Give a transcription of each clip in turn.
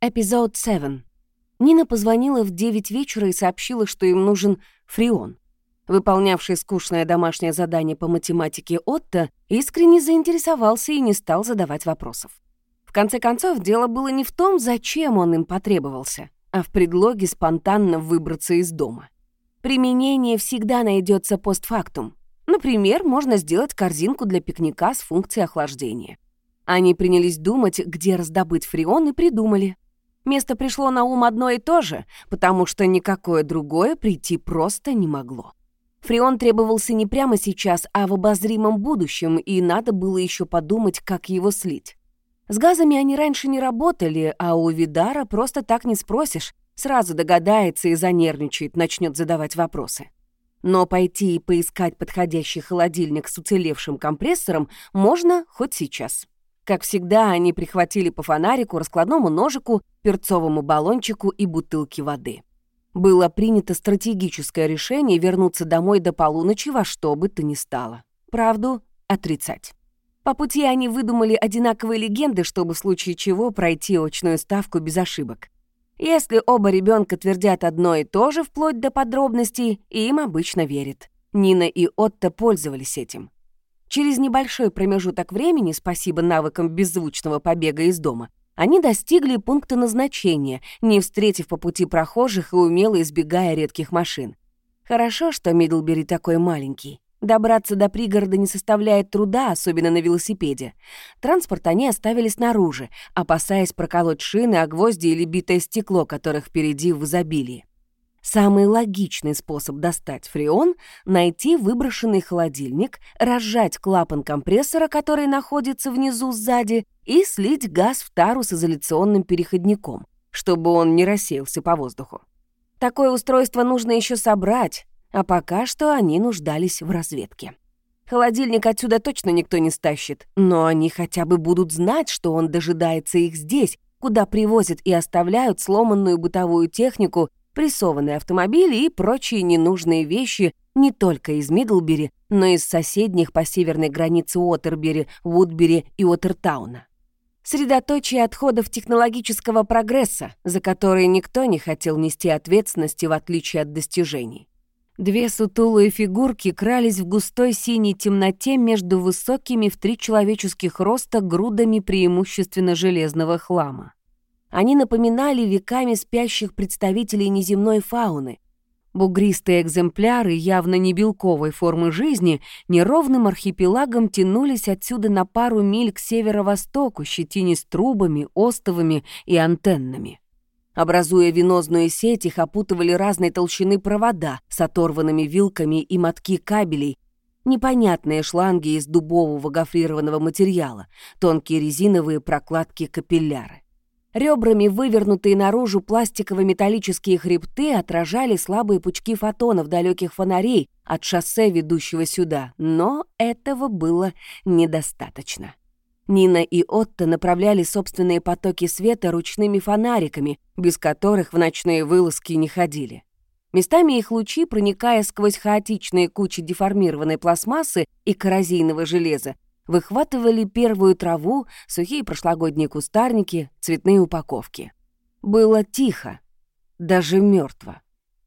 Эпизод 7. Нина позвонила в 9 вечера и сообщила, что им нужен фреон. Выполнявший скучное домашнее задание по математике Отто искренне заинтересовался и не стал задавать вопросов. В конце концов, дело было не в том, зачем он им потребовался, а в предлоге спонтанно выбраться из дома. Применение всегда найдется постфактум. Например, можно сделать корзинку для пикника с функцией охлаждения. Они принялись думать, где раздобыть фреон, и придумали. Место пришло на ум одно и то же, потому что никакое другое прийти просто не могло. Фреон требовался не прямо сейчас, а в обозримом будущем, и надо было еще подумать, как его слить. С газами они раньше не работали, а у Видара просто так не спросишь. Сразу догадается и занервничает, начнет задавать вопросы. Но пойти и поискать подходящий холодильник с уцелевшим компрессором можно хоть сейчас. Как всегда, они прихватили по фонарику, раскладному ножику, перцовому баллончику и бутылке воды. Было принято стратегическое решение вернуться домой до полуночи во что бы то ни стало. Правду отрицать. По пути они выдумали одинаковые легенды, чтобы в случае чего пройти очную ставку без ошибок. Если оба ребенка твердят одно и то же вплоть до подробностей, им обычно верят. Нина и Отто пользовались этим. Через небольшой промежуток времени, спасибо навыкам беззвучного побега из дома, они достигли пункта назначения, не встретив по пути прохожих и умело избегая редких машин. Хорошо, что Мидлбери такой маленький. Добраться до пригорода не составляет труда, особенно на велосипеде. Транспорт они оставили снаружи, опасаясь проколоть шины, а гвозди или битое стекло, которых впереди в изобилии. Самый логичный способ достать фреон — найти выброшенный холодильник, разжать клапан компрессора, который находится внизу сзади, и слить газ в тару с изоляционным переходником, чтобы он не рассеялся по воздуху. Такое устройство нужно еще собрать, а пока что они нуждались в разведке. Холодильник отсюда точно никто не стащит, но они хотя бы будут знать, что он дожидается их здесь, куда привозят и оставляют сломанную бытовую технику прессованные автомобили и прочие ненужные вещи не только из Мидлбери, но и из соседних по северной границе Уотербери, Вудбери и Уотертауна. Средоточие отходов технологического прогресса, за которые никто не хотел нести ответственности в отличие от достижений. Две сутулые фигурки крались в густой синей темноте между высокими в три человеческих роста грудами преимущественно железного хлама. Они напоминали веками спящих представителей неземной фауны. Бугристые экземпляры явно не белковой формы жизни неровным архипелагом тянулись отсюда на пару миль к северо-востоку, щетинясь трубами, остовами и антеннами. Образуя венозную сеть, их опутывали разной толщины провода с оторванными вилками и мотки кабелей, непонятные шланги из дубового гофрированного материала, тонкие резиновые прокладки капилляры. Ребрами вывернутые наружу пластиково-металлические хребты отражали слабые пучки фотонов далеких фонарей от шоссе, ведущего сюда, но этого было недостаточно. Нина и Отто направляли собственные потоки света ручными фонариками, без которых в ночные вылазки не ходили. Местами их лучи, проникая сквозь хаотичные кучи деформированной пластмассы и коррозийного железа, выхватывали первую траву, сухие прошлогодние кустарники, цветные упаковки. Было тихо, даже мертво,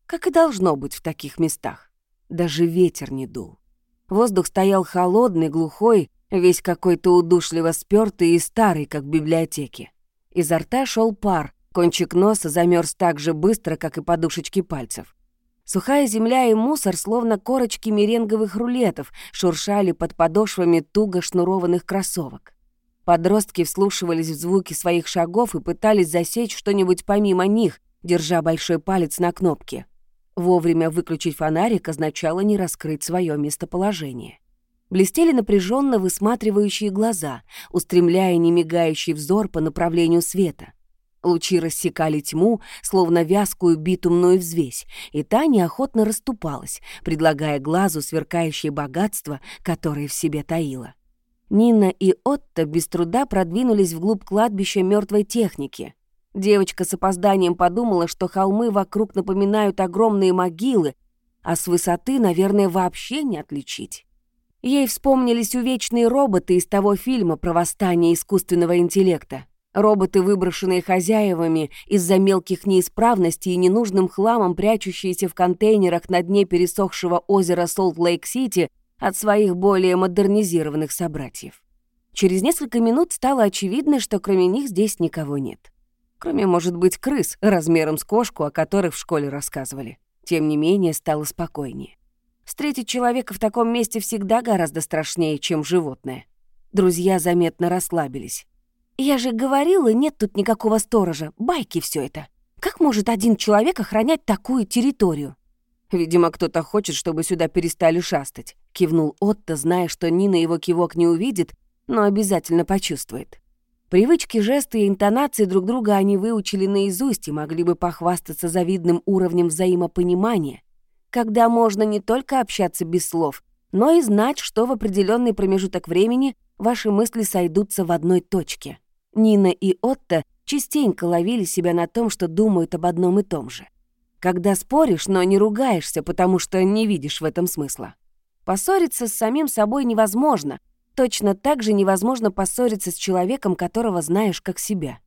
как и должно быть в таких местах. Даже ветер не дул. Воздух стоял холодный, глухой, весь какой-то удушливо спёртый и старый, как в библиотеке. Изо рта шел пар, кончик носа замерз так же быстро, как и подушечки пальцев. Сухая земля и мусор, словно корочки меренговых рулетов, шуршали под подошвами туго шнурованных кроссовок. Подростки вслушивались в звуки своих шагов и пытались засечь что-нибудь помимо них, держа большой палец на кнопке. Вовремя выключить фонарик означало не раскрыть свое местоположение. Блестели напряженно высматривающие глаза, устремляя немигающий взор по направлению света — Лучи рассекали тьму, словно вязкую битумную взвесь, и та неохотно расступалась, предлагая глазу сверкающее богатство, которое в себе таило. Нина и Отто без труда продвинулись вглубь кладбища мертвой техники. Девочка с опозданием подумала, что холмы вокруг напоминают огромные могилы, а с высоты, наверное, вообще не отличить. Ей вспомнились увечные роботы из того фильма про восстание искусственного интеллекта. Роботы, выброшенные хозяевами из-за мелких неисправностей и ненужным хламом, прячущиеся в контейнерах на дне пересохшего озера Солт-Лейк-Сити от своих более модернизированных собратьев. Через несколько минут стало очевидно, что кроме них здесь никого нет. Кроме, может быть, крыс размером с кошку, о которых в школе рассказывали. Тем не менее, стало спокойнее. Встретить человека в таком месте всегда гораздо страшнее, чем животное. Друзья заметно расслабились. «Я же говорила, нет тут никакого сторожа. Байки все это. Как может один человек охранять такую территорию?» «Видимо, кто-то хочет, чтобы сюда перестали шастать», — кивнул Отто, зная, что Нина его кивок не увидит, но обязательно почувствует. Привычки, жесты и интонации друг друга они выучили наизусть и могли бы похвастаться завидным уровнем взаимопонимания, когда можно не только общаться без слов, но и знать, что в определенный промежуток времени ваши мысли сойдутся в одной точке. Нина и Отто частенько ловили себя на том, что думают об одном и том же. Когда споришь, но не ругаешься, потому что не видишь в этом смысла. Поссориться с самим собой невозможно. Точно так же невозможно поссориться с человеком, которого знаешь как себя.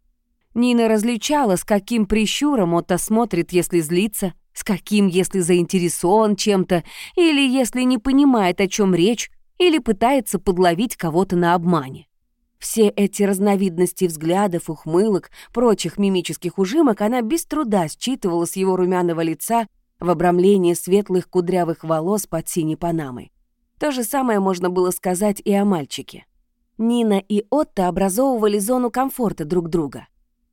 Нина различала, с каким прищуром Отто смотрит, если злится, с каким, если заинтересован чем-то, или если не понимает, о чем речь, или пытается подловить кого-то на обмане. Все эти разновидности взглядов, ухмылок, прочих мимических ужимок она без труда считывала с его румяного лица в обрамлении светлых кудрявых волос под синей панамой. То же самое можно было сказать и о мальчике. Нина и Отто образовывали зону комфорта друг друга.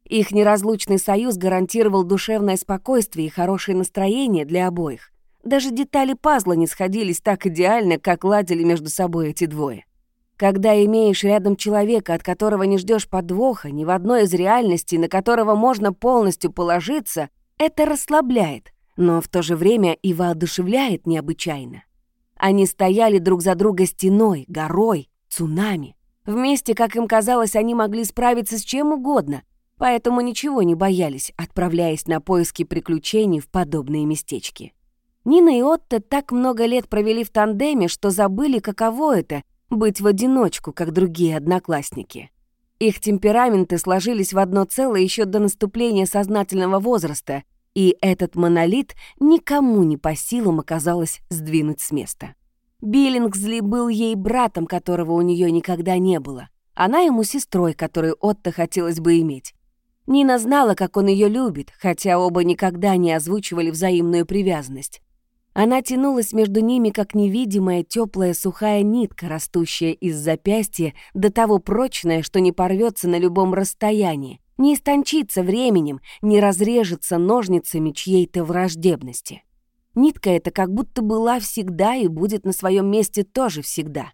Их неразлучный союз гарантировал душевное спокойствие и хорошее настроение для обоих. Даже детали пазла не сходились так идеально, как ладили между собой эти двое. Когда имеешь рядом человека, от которого не ждешь подвоха, ни в одной из реальностей, на которого можно полностью положиться, это расслабляет, но в то же время и воодушевляет необычайно. Они стояли друг за друга стеной, горой, цунами. Вместе, как им казалось, они могли справиться с чем угодно, поэтому ничего не боялись, отправляясь на поиски приключений в подобные местечки. Нина и Отто так много лет провели в тандеме, что забыли, каково это быть в одиночку, как другие одноклассники. Их темпераменты сложились в одно целое еще до наступления сознательного возраста, и этот монолит никому не по силам оказалось сдвинуть с места. Биллингсли был ей братом, которого у нее никогда не было. Она ему сестрой, которую Отто хотелось бы иметь. Нина знала, как он ее любит, хотя оба никогда не озвучивали взаимную привязанность. Она тянулась между ними, как невидимая теплая сухая нитка, растущая из запястья, до того прочная, что не порвется на любом расстоянии, не истончится временем, не разрежется ножницами чьей-то враждебности. Нитка эта как будто была всегда и будет на своем месте тоже всегда.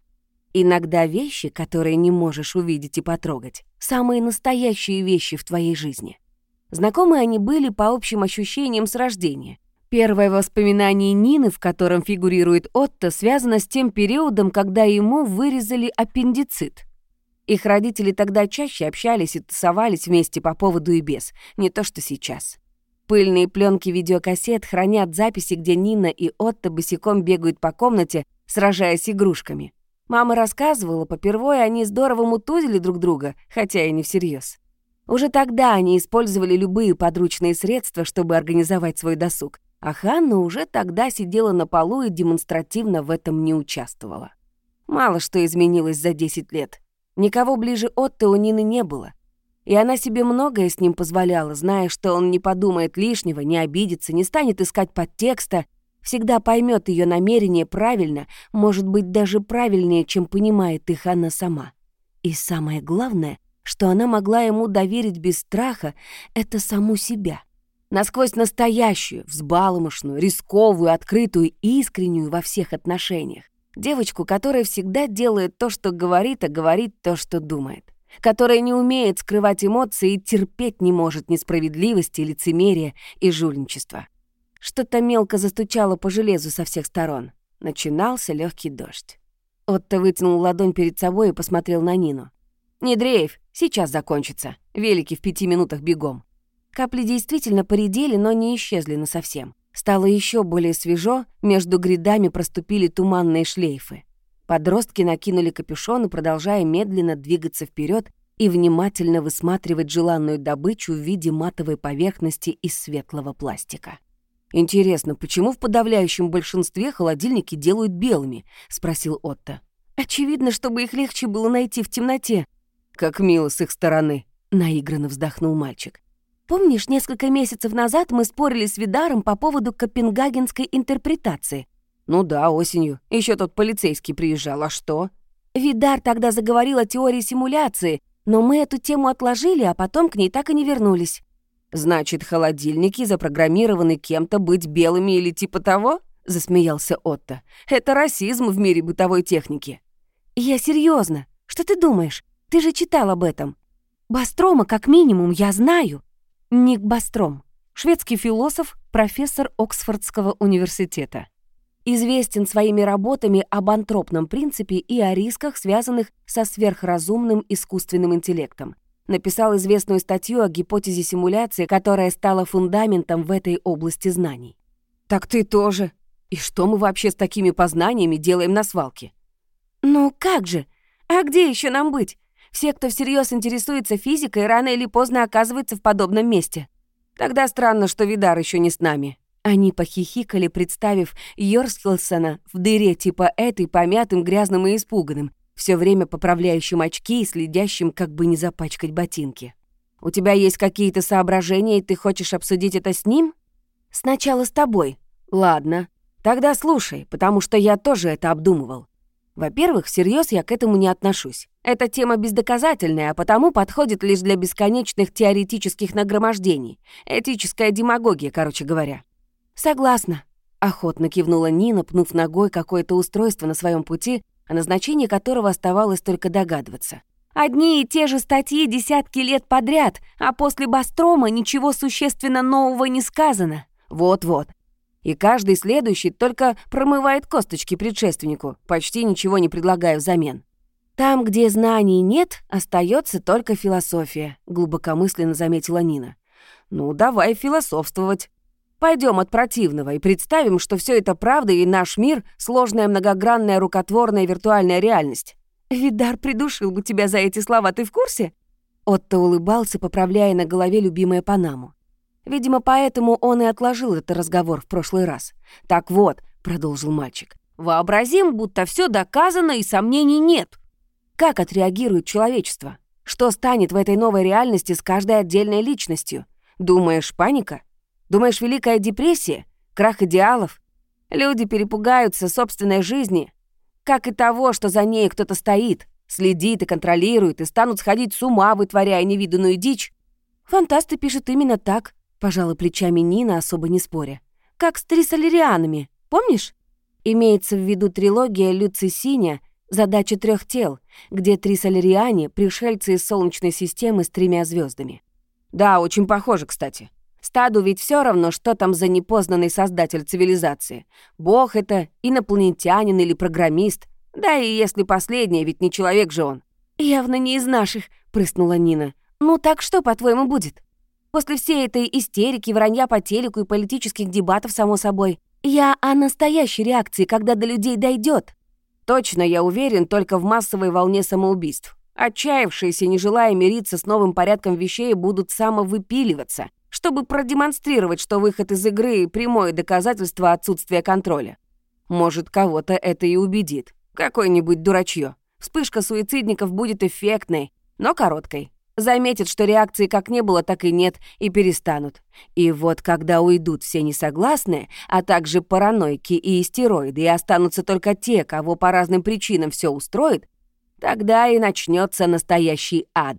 Иногда вещи, которые не можешь увидеть и потрогать, самые настоящие вещи в твоей жизни. Знакомы они были по общим ощущениям с рождения — Первое воспоминание Нины, в котором фигурирует Отто, связано с тем периодом, когда ему вырезали аппендицит. Их родители тогда чаще общались и тусовались вместе по поводу и без, не то что сейчас. Пыльные пленки видеокассет хранят записи, где Нина и Отто босиком бегают по комнате, сражаясь игрушками. Мама рассказывала, попервой они здорово мутузили друг друга, хотя и не всерьез. Уже тогда они использовали любые подручные средства, чтобы организовать свой досуг. А Ханна уже тогда сидела на полу и демонстративно в этом не участвовала. Мало что изменилось за 10 лет. Никого ближе Отто у Нины не было. И она себе многое с ним позволяла, зная, что он не подумает лишнего, не обидится, не станет искать подтекста, всегда поймет ее намерение правильно, может быть, даже правильнее, чем понимает их она сама. И самое главное, что она могла ему доверить без страха, это саму себя насквозь настоящую, взбаломошную, рисковую, открытую, искреннюю во всех отношениях. Девочку, которая всегда делает то, что говорит, а говорит то, что думает. Которая не умеет скрывать эмоции и терпеть не может несправедливости, лицемерия и жульничества. Что-то мелко застучало по железу со всех сторон. Начинался легкий дождь. Отто вытянул ладонь перед собой и посмотрел на Нину. «Не дрейф, сейчас закончится. Велики в пяти минутах бегом». Капли действительно поредели, но не исчезли насовсем. Стало еще более свежо, между грядами проступили туманные шлейфы. Подростки накинули капюшоны, продолжая медленно двигаться вперед, и внимательно высматривать желанную добычу в виде матовой поверхности из светлого пластика. «Интересно, почему в подавляющем большинстве холодильники делают белыми?» — спросил Отто. «Очевидно, чтобы их легче было найти в темноте». «Как мило с их стороны», — наигранно вздохнул мальчик. «Помнишь, несколько месяцев назад мы спорили с Видаром по поводу копенгагенской интерпретации?» «Ну да, осенью. Еще тот полицейский приезжал. А что?» Видар тогда заговорил о теории симуляции, но мы эту тему отложили, а потом к ней так и не вернулись. «Значит, холодильники запрограммированы кем-то быть белыми или типа того?» — засмеялся Отто. «Это расизм в мире бытовой техники». «Я серьезно. Что ты думаешь? Ты же читал об этом. Бастрома, как минимум, я знаю». Ник Бастром. Шведский философ, профессор Оксфордского университета. Известен своими работами об антропном принципе и о рисках, связанных со сверхразумным искусственным интеллектом написал известную статью о гипотезе симуляции, которая стала фундаментом в этой области знаний. «Так ты тоже. И что мы вообще с такими познаниями делаем на свалке?» «Ну как же? А где еще нам быть? Все, кто всерьез интересуется физикой, рано или поздно оказываются в подобном месте. Тогда странно, что Видар еще не с нами». Они похихикали, представив Йорскилсона в дыре типа этой, помятым, грязным и испуганным, все время поправляющим очки и следящим, как бы не запачкать ботинки. «У тебя есть какие-то соображения, и ты хочешь обсудить это с ним?» «Сначала с тобой». «Ладно. Тогда слушай, потому что я тоже это обдумывал. Во-первых, всерьез я к этому не отношусь. Эта тема бездоказательная, а потому подходит лишь для бесконечных теоретических нагромождений. Этическая демагогия, короче говоря». «Согласна», — охотно кивнула Нина, пнув ногой какое-то устройство на своем пути, о назначении которого оставалось только догадываться. Одни и те же статьи десятки лет подряд, а после Бастрома ничего существенно нового не сказано. Вот-вот. И каждый следующий только промывает косточки предшественнику, почти ничего не предлагая взамен. «Там, где знаний нет, остается только философия», — глубокомысленно заметила Нина. «Ну, давай философствовать». Пойдем от противного и представим, что все это правда, и наш мир — сложная многогранная рукотворная виртуальная реальность. Видар придушил бы тебя за эти слова, ты в курсе? Отто улыбался, поправляя на голове любимое Панаму. Видимо, поэтому он и отложил этот разговор в прошлый раз. «Так вот», — продолжил мальчик, — «вообразим, будто все доказано и сомнений нет. Как отреагирует человечество? Что станет в этой новой реальности с каждой отдельной личностью? Думаешь, паника? Думаешь, Великая депрессия? Крах идеалов? Люди перепугаются собственной жизни, как и того, что за ней кто-то стоит, следит и контролирует, и станут сходить с ума, вытворяя невиданную дичь. Фантасты пишут именно так, пожала плечами Нина, особо не споря. Как с трисолерианами, помнишь? Имеется в виду трилогия Люци Синя «Задача трех тел», где трисолериане — пришельцы из Солнечной системы с тремя звездами. Да, очень похоже, кстати. Стаду ведь все равно, что там за непознанный создатель цивилизации. Бог это, инопланетянин или программист. Да и если последний, ведь не человек же он. «Явно не из наших», — прыснула Нина. «Ну так что, по-твоему, будет?» После всей этой истерики, вранья по телеку и политических дебатов, само собой. Я о настоящей реакции, когда до людей дойдет. Точно, я уверен, только в массовой волне самоубийств. Отчаявшиеся, не желая мириться с новым порядком вещей, будут самовыпиливаться чтобы продемонстрировать, что выход из игры — прямое доказательство отсутствия контроля. Может, кого-то это и убедит. Какое-нибудь дурачье. Вспышка суицидников будет эффектной, но короткой. Заметят, что реакции как не было, так и нет, и перестанут. И вот когда уйдут все несогласные, а также паранойки и истероиды, и останутся только те, кого по разным причинам все устроит, тогда и начнется настоящий ад.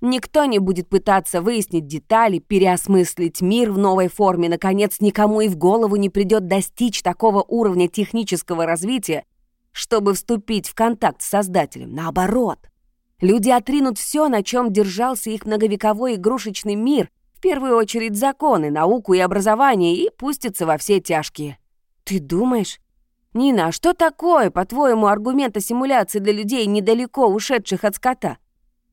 Никто не будет пытаться выяснить детали, переосмыслить мир в новой форме. Наконец, никому и в голову не придет достичь такого уровня технического развития, чтобы вступить в контакт с Создателем. Наоборот. Люди отринут все, на чем держался их многовековой игрушечный мир, в первую очередь законы, науку и образование, и пустятся во все тяжкие. Ты думаешь? Нина, а что такое, по-твоему, аргумент о симуляции для людей, недалеко ушедших от скота?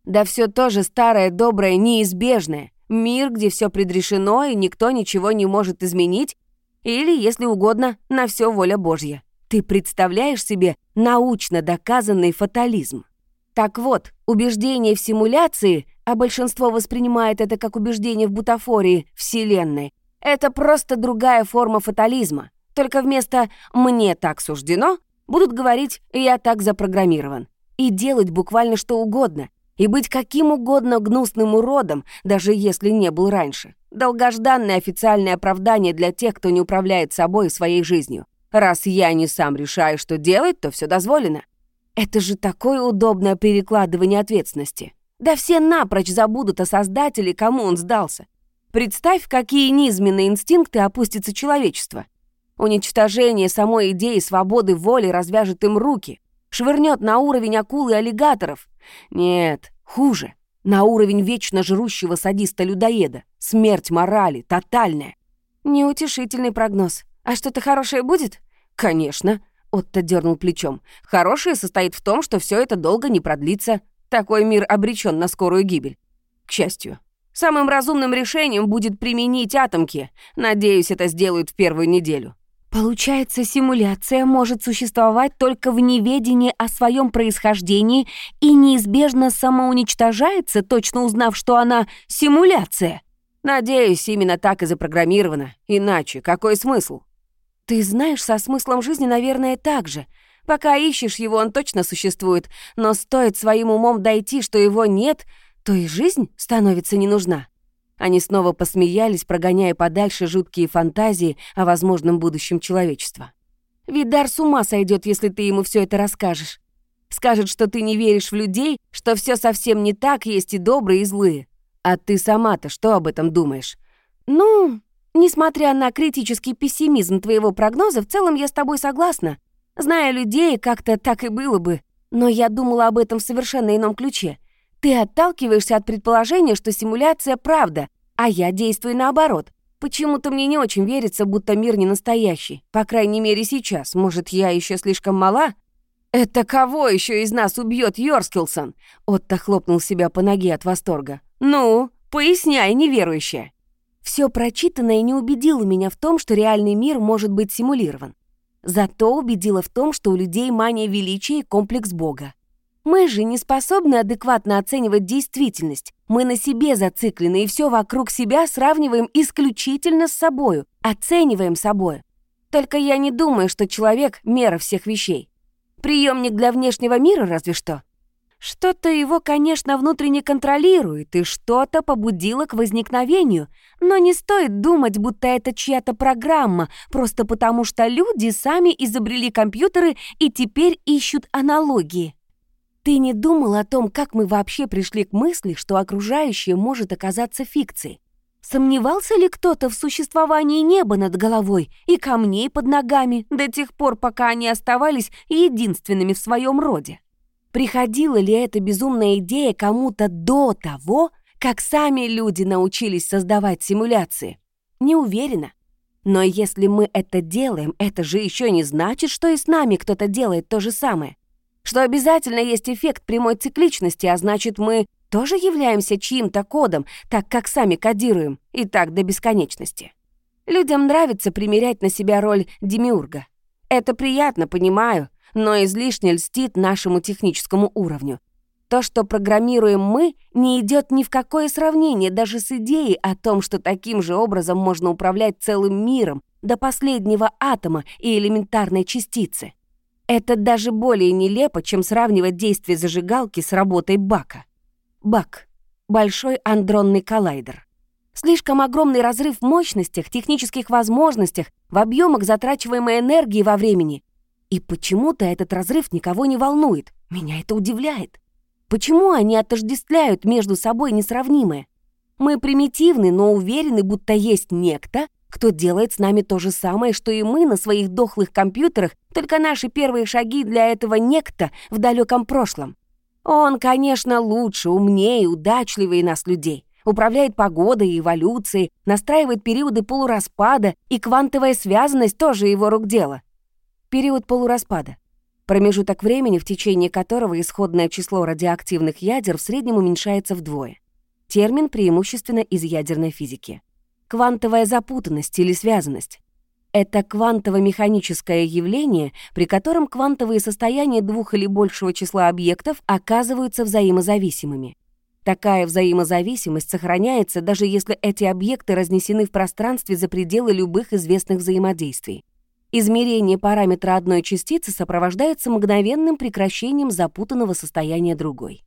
Да все тоже старое, доброе, неизбежное. Мир, где все предрешено и никто ничего не может изменить, или, если угодно, на все воля Божья. Ты представляешь себе научно доказанный фатализм? Так вот, убеждение в симуляции, а большинство воспринимает это как убеждение в бутафории Вселенной, это просто другая форма фатализма. Только вместо «мне так суждено» будут говорить «я так запрограммирован» и делать буквально что угодно, и быть каким угодно гнусным уродом, даже если не был раньше. Долгожданное официальное оправдание для тех, кто не управляет собой и своей жизнью. Раз я не сам решаю, что делать, то все дозволено. Это же такое удобное перекладывание ответственности. Да все напрочь забудут о создателе, кому он сдался. Представь, какие низменные инстинкты опустится человечество. Уничтожение самой идеи свободы воли развяжет им руки, швырнет на уровень акул и аллигаторов. Нет, хуже. На уровень вечно жрущего садиста-людоеда. Смерть морали, тотальная. Неутешительный прогноз. А что-то хорошее будет? Конечно. Отто дернул плечом. Хорошее состоит в том, что все это долго не продлится. Такой мир обречен на скорую гибель. К счастью. Самым разумным решением будет применить атомки. Надеюсь, это сделают в первую неделю. Получается, симуляция может существовать только в неведении о своем происхождении и неизбежно самоуничтожается, точно узнав, что она симуляция. Надеюсь, именно так и запрограммировано. Иначе какой смысл? Ты знаешь, со смыслом жизни, наверное, так же. Пока ищешь его, он точно существует, но стоит своим умом дойти, что его нет, то и жизнь становится не нужна. Они снова посмеялись, прогоняя подальше жуткие фантазии о возможном будущем человечества. Видар с ума сойдет, если ты ему все это расскажешь. Скажет, что ты не веришь в людей, что все совсем не так, есть и добрые, и злые. А ты сама-то что об этом думаешь? Ну, несмотря на критический пессимизм твоего прогноза, в целом я с тобой согласна. Зная людей, как-то так и было бы. Но я думала об этом в совершенно ином ключе — ты отталкиваешься от предположения, что симуляция — правда, а я действую наоборот. Почему-то мне не очень верится, будто мир не настоящий. По крайней мере, сейчас. Может, я еще слишком мала? «Это кого еще из нас убьет Йорскилсон?» Отто хлопнул себя по ноге от восторга. «Ну, поясняй, неверующая». Все прочитанное не убедило меня в том, что реальный мир может быть симулирован. Зато убедило в том, что у людей мания величия и комплекс Бога. Мы же не способны адекватно оценивать действительность. Мы на себе зациклены и все вокруг себя сравниваем исключительно с собою, оцениваем собой. Только я не думаю, что человек — мера всех вещей. Приемник для внешнего мира разве что. Что-то его, конечно, внутренне контролирует, и что-то побудило к возникновению, но не стоит думать, будто это чья-то программа, просто потому что люди сами изобрели компьютеры и теперь ищут аналогии. Ты не думал о том, как мы вообще пришли к мысли, что окружающее может оказаться фикцией? Сомневался ли кто-то в существовании неба над головой и камней под ногами до тех пор, пока они оставались единственными в своем роде? Приходила ли эта безумная идея кому-то до того, как сами люди научились создавать симуляции? Не уверена. Но если мы это делаем, это же еще не значит, что и с нами кто-то делает то же самое что обязательно есть эффект прямой цикличности, а значит, мы тоже являемся чьим-то кодом, так как сами кодируем, и так до бесконечности. Людям нравится примерять на себя роль демиурга. Это приятно, понимаю, но излишне льстит нашему техническому уровню. То, что программируем мы, не идет ни в какое сравнение даже с идеей о том, что таким же образом можно управлять целым миром до последнего атома и элементарной частицы. Это даже более нелепо, чем сравнивать действие зажигалки с работой бака. Бак — большой андронный коллайдер. Слишком огромный разрыв в мощностях, технических возможностях, в объемах затрачиваемой энергии во времени. И почему-то этот разрыв никого не волнует. Меня это удивляет. Почему они отождествляют между собой несравнимое? Мы примитивны, но уверены, будто есть некто, кто делает с нами то же самое, что и мы на своих дохлых компьютерах, только наши первые шаги для этого некто в далеком прошлом. Он, конечно, лучше, умнее, удачливее нас людей. Управляет погодой и эволюцией, настраивает периоды полураспада, и квантовая связанность тоже его рук дело. Период полураспада. Промежуток времени, в течение которого исходное число радиоактивных ядер в среднем уменьшается вдвое. Термин преимущественно из ядерной физики квантовая запутанность или связанность. Это квантово-механическое явление, при котором квантовые состояния двух или большего числа объектов оказываются взаимозависимыми. Такая взаимозависимость сохраняется, даже если эти объекты разнесены в пространстве за пределы любых известных взаимодействий. Измерение параметра одной частицы сопровождается мгновенным прекращением запутанного состояния другой.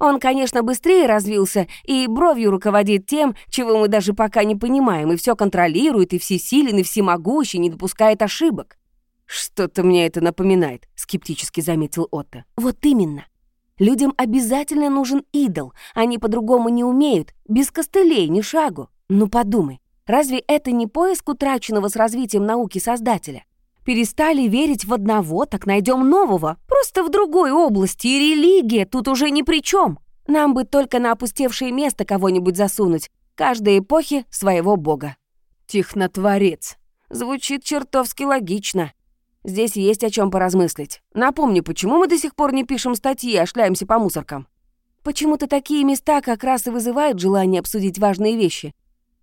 Он, конечно, быстрее развился и бровью руководит тем, чего мы даже пока не понимаем, и все контролирует, и всесилен, и всемогущий, не допускает ошибок. «Что-то мне это напоминает», — скептически заметил Отто. «Вот именно. Людям обязательно нужен идол, они по-другому не умеют, без костылей, ни шагу. Ну подумай, разве это не поиск утраченного с развитием науки Создателя? Перестали верить в одного, так найдем нового, просто в другой области, и религия тут уже ни при чем. Нам бы только на опустевшее место кого-нибудь засунуть, каждой эпохи своего бога. Технотворец. Звучит чертовски логично. Здесь есть о чем поразмыслить. Напомни, почему мы до сих пор не пишем статьи, а шляемся по мусоркам? Почему-то такие места как раз и вызывают желание обсудить важные вещи.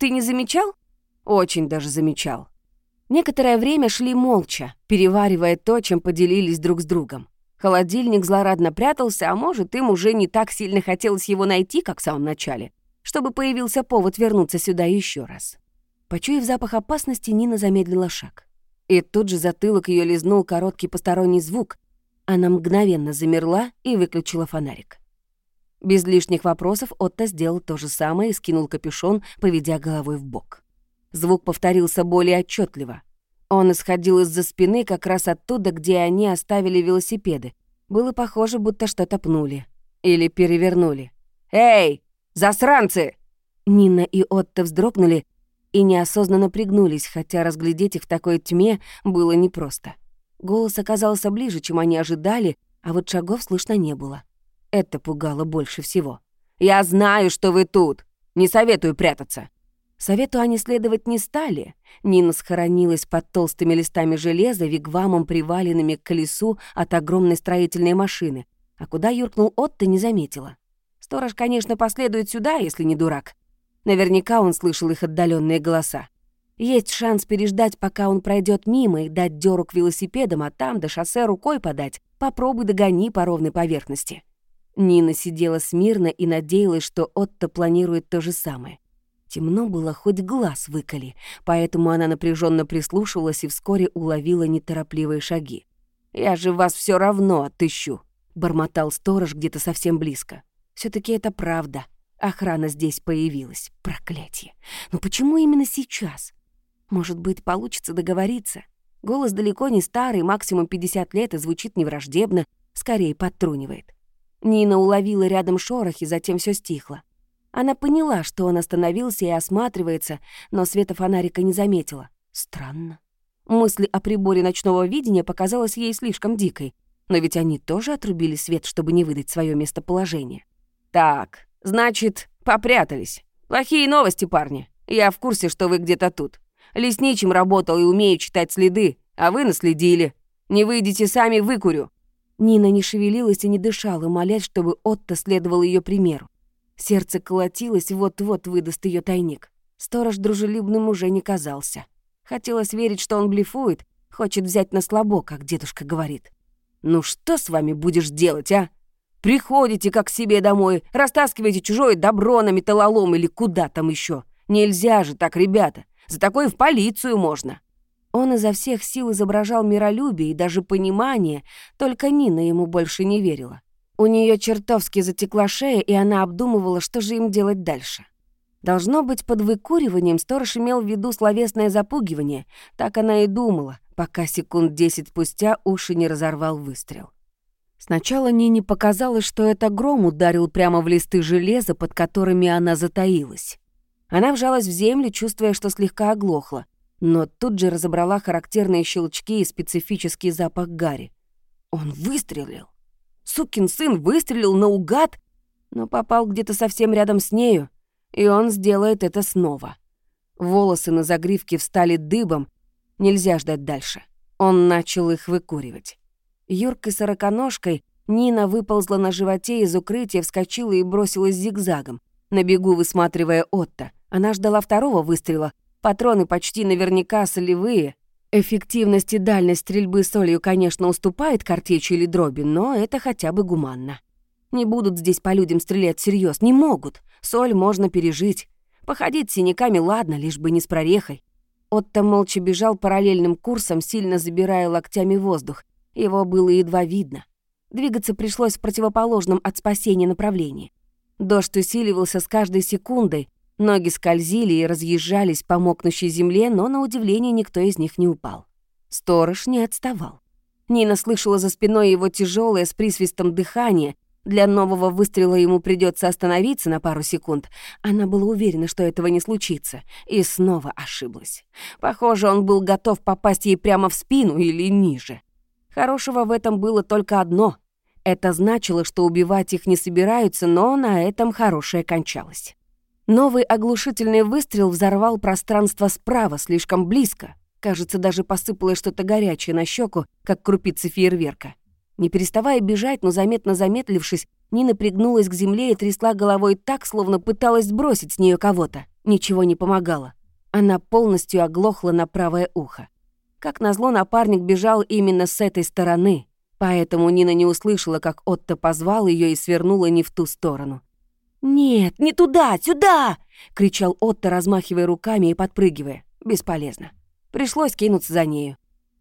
Ты не замечал? Очень даже замечал. Некоторое время шли молча, переваривая то, чем поделились друг с другом. Холодильник злорадно прятался, а может, им уже не так сильно хотелось его найти, как в самом начале, чтобы появился повод вернуться сюда еще раз. Почуяв запах опасности, Нина замедлила шаг. И тут же затылок ее лизнул короткий посторонний звук. Она мгновенно замерла и выключила фонарик. Без лишних вопросов Отто сделал то же самое и скинул капюшон, поведя головой в бок. Звук повторился более отчетливо. Он исходил из-за спины как раз оттуда, где они оставили велосипеды. Было похоже, будто что-то пнули. Или перевернули. «Эй, засранцы!» Нина и Отто вздрогнули и неосознанно пригнулись, хотя разглядеть их в такой тьме было непросто. Голос оказался ближе, чем они ожидали, а вот шагов слышно не было. Это пугало больше всего. «Я знаю, что вы тут! Не советую прятаться!» Совету они следовать не стали. Нина схоронилась под толстыми листами железа, вигвамом приваленными к колесу от огромной строительной машины. А куда юркнул Отто, не заметила. Сторож, конечно, последует сюда, если не дурак. Наверняка он слышал их отдаленные голоса. Есть шанс переждать, пока он пройдет мимо и дать дёру велосипедам, а там до шоссе рукой подать. Попробуй догони по ровной поверхности. Нина сидела смирно и надеялась, что Отто планирует то же самое. Темно было, хоть глаз выколи, поэтому она напряженно прислушивалась и вскоре уловила неторопливые шаги. «Я же вас все равно отыщу», — бормотал сторож где-то совсем близко. все таки это правда. Охрана здесь появилась. Проклятие. Но почему именно сейчас? Может быть, получится договориться? Голос далеко не старый, максимум 50 лет, и звучит невраждебно, скорее подтрунивает. Нина уловила рядом шорох, и затем все стихло. Она поняла, что он остановился и осматривается, но света фонарика не заметила. Странно. Мысль о приборе ночного видения показалась ей слишком дикой. Но ведь они тоже отрубили свет, чтобы не выдать свое местоположение. «Так, значит, попрятались. Плохие новости, парни. Я в курсе, что вы где-то тут. Лесничим работал и умею читать следы, а вы наследили. Не выйдете сами, выкурю». Нина не шевелилась и не дышала, молясь, чтобы Отто следовал ее примеру. Сердце колотилось, вот-вот выдаст ее тайник. Сторож дружелюбным уже не казался. Хотелось верить, что он блефует, хочет взять на слабо, как дедушка говорит. «Ну что с вами будешь делать, а? Приходите как себе домой, растаскиваете чужое добро на металлолом или куда там еще. Нельзя же так, ребята. За такое в полицию можно». Он изо всех сил изображал миролюбие и даже понимание, только Нина ему больше не верила. У нее чертовски затекла шея, и она обдумывала, что же им делать дальше. Должно быть, под выкуриванием сторож имел в виду словесное запугивание. Так она и думала, пока секунд десять спустя уши не разорвал выстрел. Сначала Нине показалось, что это гром ударил прямо в листы железа, под которыми она затаилась. Она вжалась в землю, чувствуя, что слегка оглохла, но тут же разобрала характерные щелчки и специфический запах гари. Он выстрелил. Сукин сын выстрелил наугад, но попал где-то совсем рядом с нею, и он сделает это снова. Волосы на загривке встали дыбом, нельзя ждать дальше. Он начал их выкуривать. Юркой сороконожкой Нина выползла на животе из укрытия, вскочила и бросилась зигзагом, на бегу высматривая Отто. Она ждала второго выстрела. Патроны почти наверняка солевые. Эффективность и дальность стрельбы солью, конечно, уступает картечи или дроби, но это хотя бы гуманно. Не будут здесь по людям стрелять всерьез, не могут. Соль можно пережить. Походить с синяками ладно, лишь бы не с прорехой. Отто молча бежал параллельным курсом, сильно забирая локтями воздух. Его было едва видно. Двигаться пришлось в противоположном от спасения направлении. Дождь усиливался с каждой секундой, Ноги скользили и разъезжались по мокнущей земле, но, на удивление, никто из них не упал. Сторож не отставал. Нина слышала за спиной его тяжелое с присвистом дыхание. Для нового выстрела ему придется остановиться на пару секунд. Она была уверена, что этого не случится, и снова ошиблась. Похоже, он был готов попасть ей прямо в спину или ниже. Хорошего в этом было только одно. Это значило, что убивать их не собираются, но на этом хорошее кончалось. Новый оглушительный выстрел взорвал пространство справа, слишком близко. Кажется, даже посыпалось что-то горячее на щеку, как крупицы фейерверка. Не переставая бежать, но заметно замедлившись, Нина пригнулась к земле и трясла головой так, словно пыталась сбросить с нее кого-то. Ничего не помогало. Она полностью оглохла на правое ухо. Как назло, напарник бежал именно с этой стороны, поэтому Нина не услышала, как Отто позвал ее и свернула не в ту сторону. «Нет, не туда, сюда!» — кричал Отто, размахивая руками и подпрыгивая. Бесполезно. Пришлось кинуться за нею.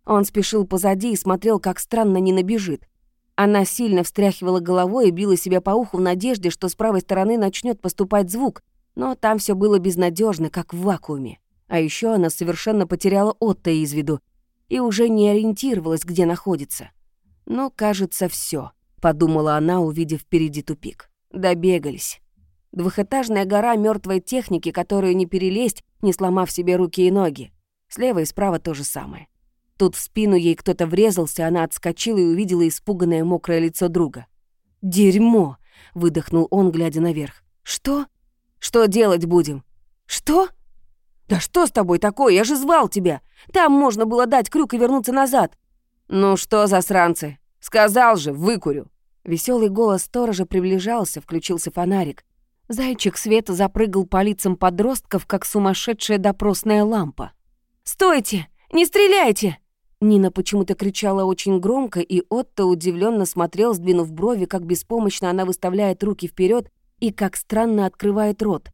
Он спешил позади и смотрел, как странно Нина бежит. Она сильно встряхивала головой и била себя по уху в надежде, что с правой стороны начнет поступать звук, но там все было безнадежно, как в вакууме. А еще она совершенно потеряла Отто из виду и уже не ориентировалась, где находится. «Ну, кажется, все, подумала она, увидев впереди тупик. Добегались. Двухэтажная гора мертвой техники, которую не перелезть, не сломав себе руки и ноги. Слева и справа то же самое. Тут в спину ей кто-то врезался, она отскочила и увидела испуганное мокрое лицо друга. «Дерьмо!» — выдохнул он, глядя наверх. «Что? Что делать будем?» «Что?» «Да что с тобой такое? Я же звал тебя! Там можно было дать крюк и вернуться назад!» «Ну что, засранцы? Сказал же, выкурю!» Веселый голос сторожа приближался, включился фонарик. Зайчик Света запрыгал по лицам подростков, как сумасшедшая допросная лампа. «Стойте! Не стреляйте!» Нина почему-то кричала очень громко, и Отто удивленно смотрел, сдвинув брови, как беспомощно она выставляет руки вперед и как странно открывает рот.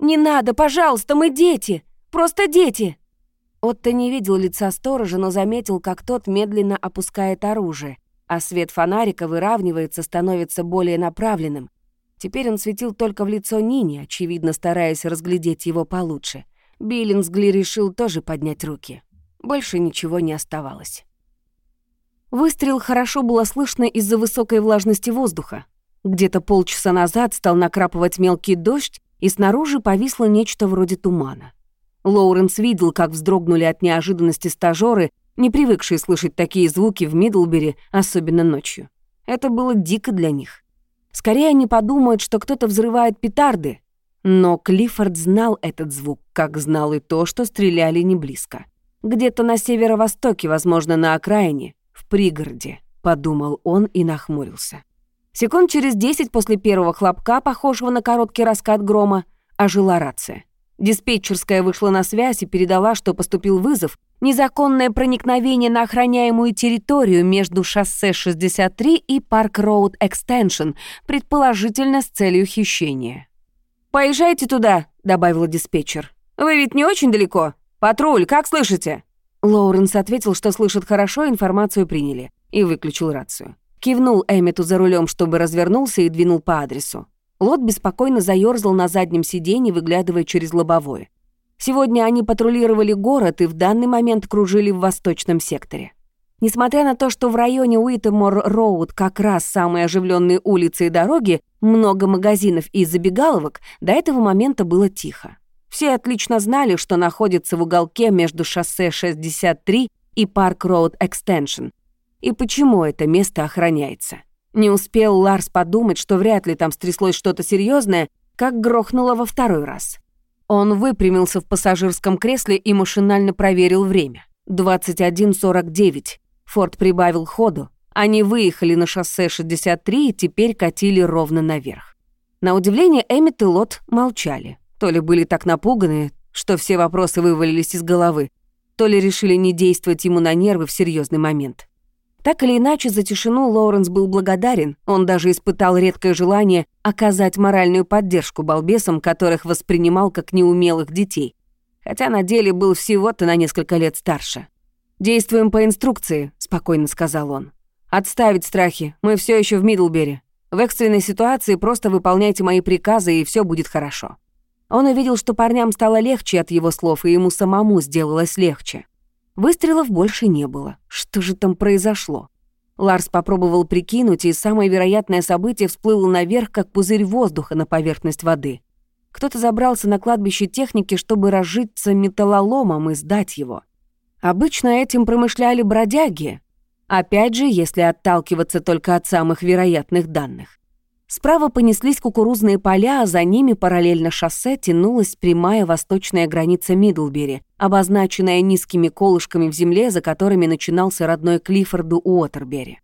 «Не надо, пожалуйста, мы дети! Просто дети!» Отто не видел лица сторожа, но заметил, как тот медленно опускает оружие, а свет фонарика выравнивается, становится более направленным. Теперь он светил только в лицо Нине, очевидно, стараясь разглядеть его получше. Биллингсгли решил тоже поднять руки. Больше ничего не оставалось. Выстрел хорошо было слышно из-за высокой влажности воздуха. Где-то полчаса назад стал накрапывать мелкий дождь, и снаружи повисло нечто вроде тумана. Лоуренс видел, как вздрогнули от неожиданности стажёры, не привыкшие слышать такие звуки в Мидлбери, особенно ночью. Это было дико для них. Скорее они подумают, что кто-то взрывает петарды. Но Клиффорд знал этот звук, как знал и то, что стреляли не близко. Где-то на северо-востоке, возможно, на окраине, в пригороде, подумал он и нахмурился. Секунд через десять после первого хлопка, похожего на короткий раскат грома, ожила рация. Диспетчерская вышла на связь и передала, что поступил вызов, незаконное проникновение на охраняемую территорию между шоссе 63 и Парк Роуд Экстеншн, предположительно с целью хищения. «Поезжайте туда», — добавила диспетчер. «Вы ведь не очень далеко? Патруль, как слышите?» Лоуренс ответил, что слышит хорошо, информацию приняли, и выключил рацию. Кивнул Эммету за рулем, чтобы развернулся и двинул по адресу. Лот беспокойно заёрзал на заднем сиденье, выглядывая через лобовое. Сегодня они патрулировали город и в данный момент кружили в восточном секторе. Несмотря на то, что в районе Уитемор-Роуд как раз самые оживленные улицы и дороги, много магазинов и забегаловок, до этого момента было тихо. Все отлично знали, что находится в уголке между шоссе 63 и Парк-Роуд Экстеншн, и почему это место охраняется. Не успел Ларс подумать, что вряд ли там стряслось что-то серьезное, как грохнуло во второй раз. Он выпрямился в пассажирском кресле и машинально проверил время. 21.49. Форд прибавил ходу. Они выехали на шоссе 63 и теперь катили ровно наверх. На удивление Эммит и Лот молчали. То ли были так напуганы, что все вопросы вывалились из головы, то ли решили не действовать ему на нервы в серьезный момент. Так или иначе, за тишину Лоуренс был благодарен, он даже испытал редкое желание оказать моральную поддержку балбесам, которых воспринимал как неумелых детей, хотя на деле был всего-то на несколько лет старше. «Действуем по инструкции», — спокойно сказал он. «Отставить страхи, мы все еще в Мидлбери. В экстренной ситуации просто выполняйте мои приказы, и все будет хорошо». Он увидел, что парням стало легче от его слов, и ему самому сделалось легче. Выстрелов больше не было. Что же там произошло? Ларс попробовал прикинуть, и самое вероятное событие всплыло наверх, как пузырь воздуха на поверхность воды. Кто-то забрался на кладбище техники, чтобы разжиться металлоломом и сдать его. Обычно этим промышляли бродяги. Опять же, если отталкиваться только от самых вероятных данных. Справа понеслись кукурузные поля, а за ними параллельно шоссе тянулась прямая восточная граница Мидлбери, обозначенная низкими колышками в земле, за которыми начинался родной Клиффорду Уотербери.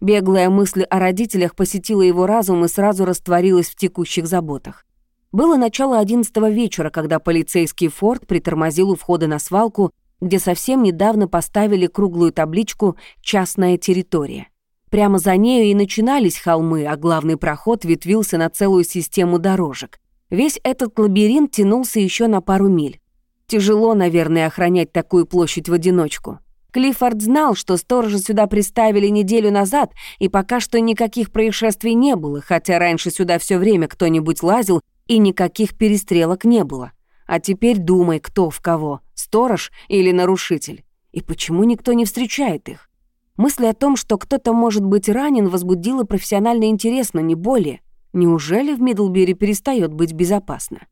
Беглая мысль о родителях посетила его разум и сразу растворилась в текущих заботах. Было начало одиннадцатого вечера, когда полицейский форт притормозил у входа на свалку, где совсем недавно поставили круглую табличку «Частная территория». Прямо за нею и начинались холмы, а главный проход ветвился на целую систему дорожек. Весь этот лабиринт тянулся еще на пару миль. Тяжело, наверное, охранять такую площадь в одиночку. Клиффорд знал, что сторожа сюда приставили неделю назад, и пока что никаких происшествий не было, хотя раньше сюда все время кто-нибудь лазил, и никаких перестрелок не было. А теперь думай, кто в кого, сторож или нарушитель. И почему никто не встречает их? Мысль о том, что кто-то может быть ранен, возбудила профессиональный интерес, но не более. Неужели в Мидлбери перестает быть безопасно?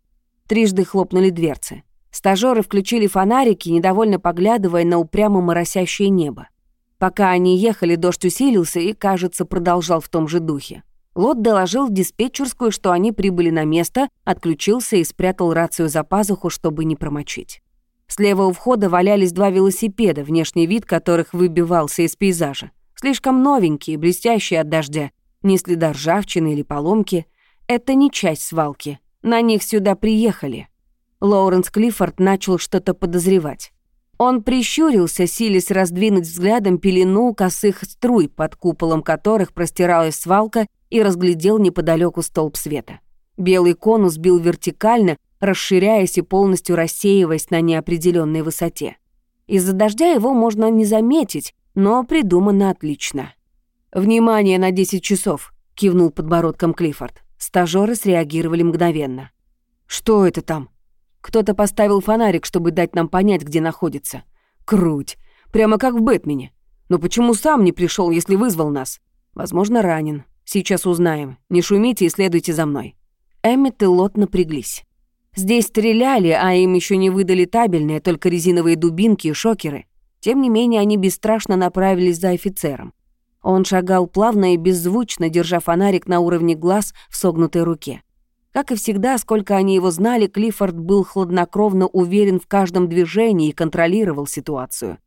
Трижды хлопнули дверцы. Стажёры включили фонарики, недовольно поглядывая на упрямо моросящее небо. Пока они ехали, дождь усилился и, кажется, продолжал в том же духе. Лот доложил в диспетчерскую, что они прибыли на место, отключился и спрятал рацию за пазуху, чтобы не промочить. Слева у входа валялись два велосипеда, внешний вид которых выбивался из пейзажа. Слишком новенькие, блестящие от дождя. Ни следа ржавчины или поломки. Это не часть свалки. На них сюда приехали. Лоуренс Клиффорд начал что-то подозревать. Он прищурился, силясь раздвинуть взглядом пелену косых струй, под куполом которых простиралась свалка, и разглядел неподалеку столб света. Белый конус бил вертикально, расширяясь и полностью рассеиваясь на неопределенной высоте. Из-за дождя его можно не заметить, но придумано отлично. «Внимание на 10 часов», — кивнул подбородком Клиффорд. Стажёры среагировали мгновенно. «Что это там?» «Кто-то поставил фонарик, чтобы дать нам понять, где находится. Круть. Прямо как в Бэтмене. Но почему сам не пришел, если вызвал нас? Возможно, ранен. Сейчас узнаем. Не шумите и следуйте за мной». Эммет и Лот напряглись. Здесь стреляли, а им еще не выдали табельные, только резиновые дубинки и шокеры. Тем не менее, они бесстрашно направились за офицером. Он шагал плавно и беззвучно, держа фонарик на уровне глаз в согнутой руке. Как и всегда, сколько они его знали, Клиффорд был хладнокровно уверен в каждом движении и контролировал ситуацию.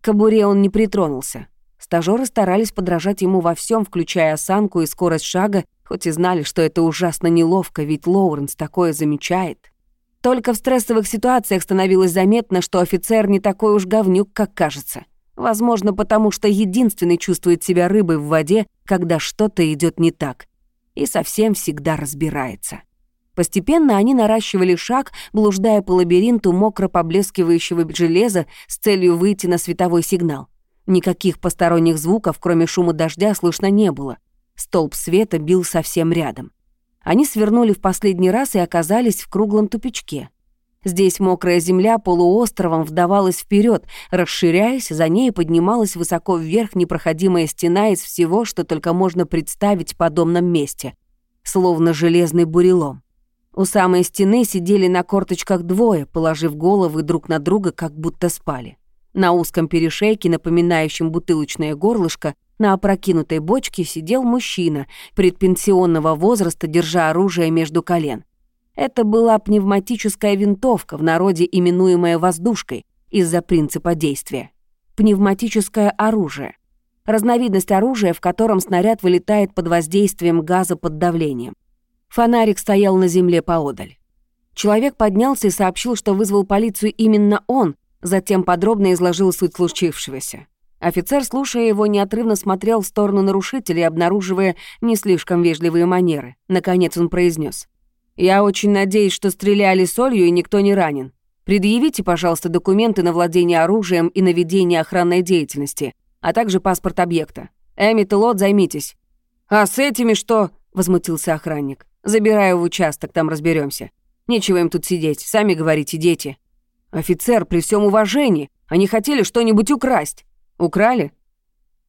К кобуре он не притронулся. Стажёры старались подражать ему во всем, включая осанку и скорость шага, хоть и знали, что это ужасно неловко, ведь Лоуренс такое замечает. Только в стрессовых ситуациях становилось заметно, что офицер не такой уж говнюк, как кажется. Возможно, потому что единственный чувствует себя рыбой в воде, когда что-то идет не так. И совсем всегда разбирается. Постепенно они наращивали шаг, блуждая по лабиринту мокро поблескивающего железа с целью выйти на световой сигнал. Никаких посторонних звуков, кроме шума дождя, слышно не было. Столб света бил совсем рядом. Они свернули в последний раз и оказались в круглом тупичке. Здесь мокрая земля полуостровом вдавалась вперед, расширяясь, за ней поднималась высоко вверх непроходимая стена из всего, что только можно представить в подобном месте, словно железный бурелом. У самой стены сидели на корточках двое, положив головы друг на друга, как будто спали. На узком перешейке, напоминающем бутылочное горлышко, на опрокинутой бочке сидел мужчина предпенсионного возраста, держа оружие между колен. Это была пневматическая винтовка, в народе именуемая воздушкой, из-за принципа действия. Пневматическое оружие. Разновидность оружия, в котором снаряд вылетает под воздействием газа под давлением. Фонарик стоял на земле поодаль. Человек поднялся и сообщил, что вызвал полицию именно он, Затем подробно изложил суть случившегося. Офицер, слушая его, неотрывно смотрел в сторону нарушителей, обнаруживая не слишком вежливые манеры. Наконец он произнес: «Я очень надеюсь, что стреляли солью и никто не ранен. Предъявите, пожалуйста, документы на владение оружием и на ведение охранной деятельности, а также паспорт объекта. Эммит и Лот, займитесь». «А с этими что?» — возмутился охранник. «Забираю в участок, там разберемся. Нечего им тут сидеть, сами говорите, дети». «Офицер, при всем уважении, они хотели что-нибудь украсть». «Украли?»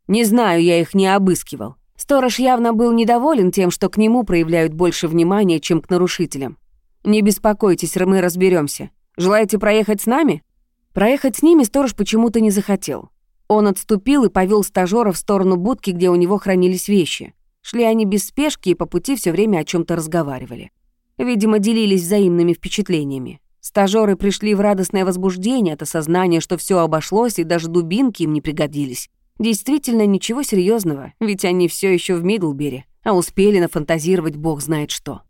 «Не знаю, я их не обыскивал. Сторож явно был недоволен тем, что к нему проявляют больше внимания, чем к нарушителям. Не беспокойтесь, мы разберемся. Желаете проехать с нами?» Проехать с ними сторож почему-то не захотел. Он отступил и повел стажёра в сторону будки, где у него хранились вещи. Шли они без спешки и по пути все время о чем то разговаривали. Видимо, делились взаимными впечатлениями. Стажёры пришли в радостное возбуждение от осознания, что все обошлось и даже дубинки им не пригодились. Действительно, ничего серьезного, ведь они все еще в Мидлбери, а успели нафантазировать бог знает что.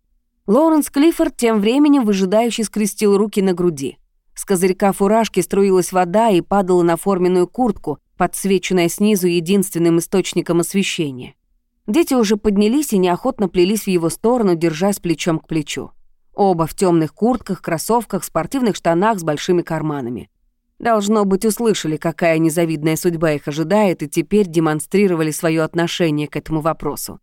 Лоуренс Клиффорд тем временем выжидающе скрестил руки на груди. С козырька фуражки струилась вода и падала на форменную куртку, подсвеченная снизу единственным источником освещения. Дети уже поднялись и неохотно плелись в его сторону, держась плечом к плечу. Оба в темных куртках, кроссовках, спортивных штанах с большими карманами. Должно быть, услышали, какая незавидная судьба их ожидает, и теперь демонстрировали свое отношение к этому вопросу.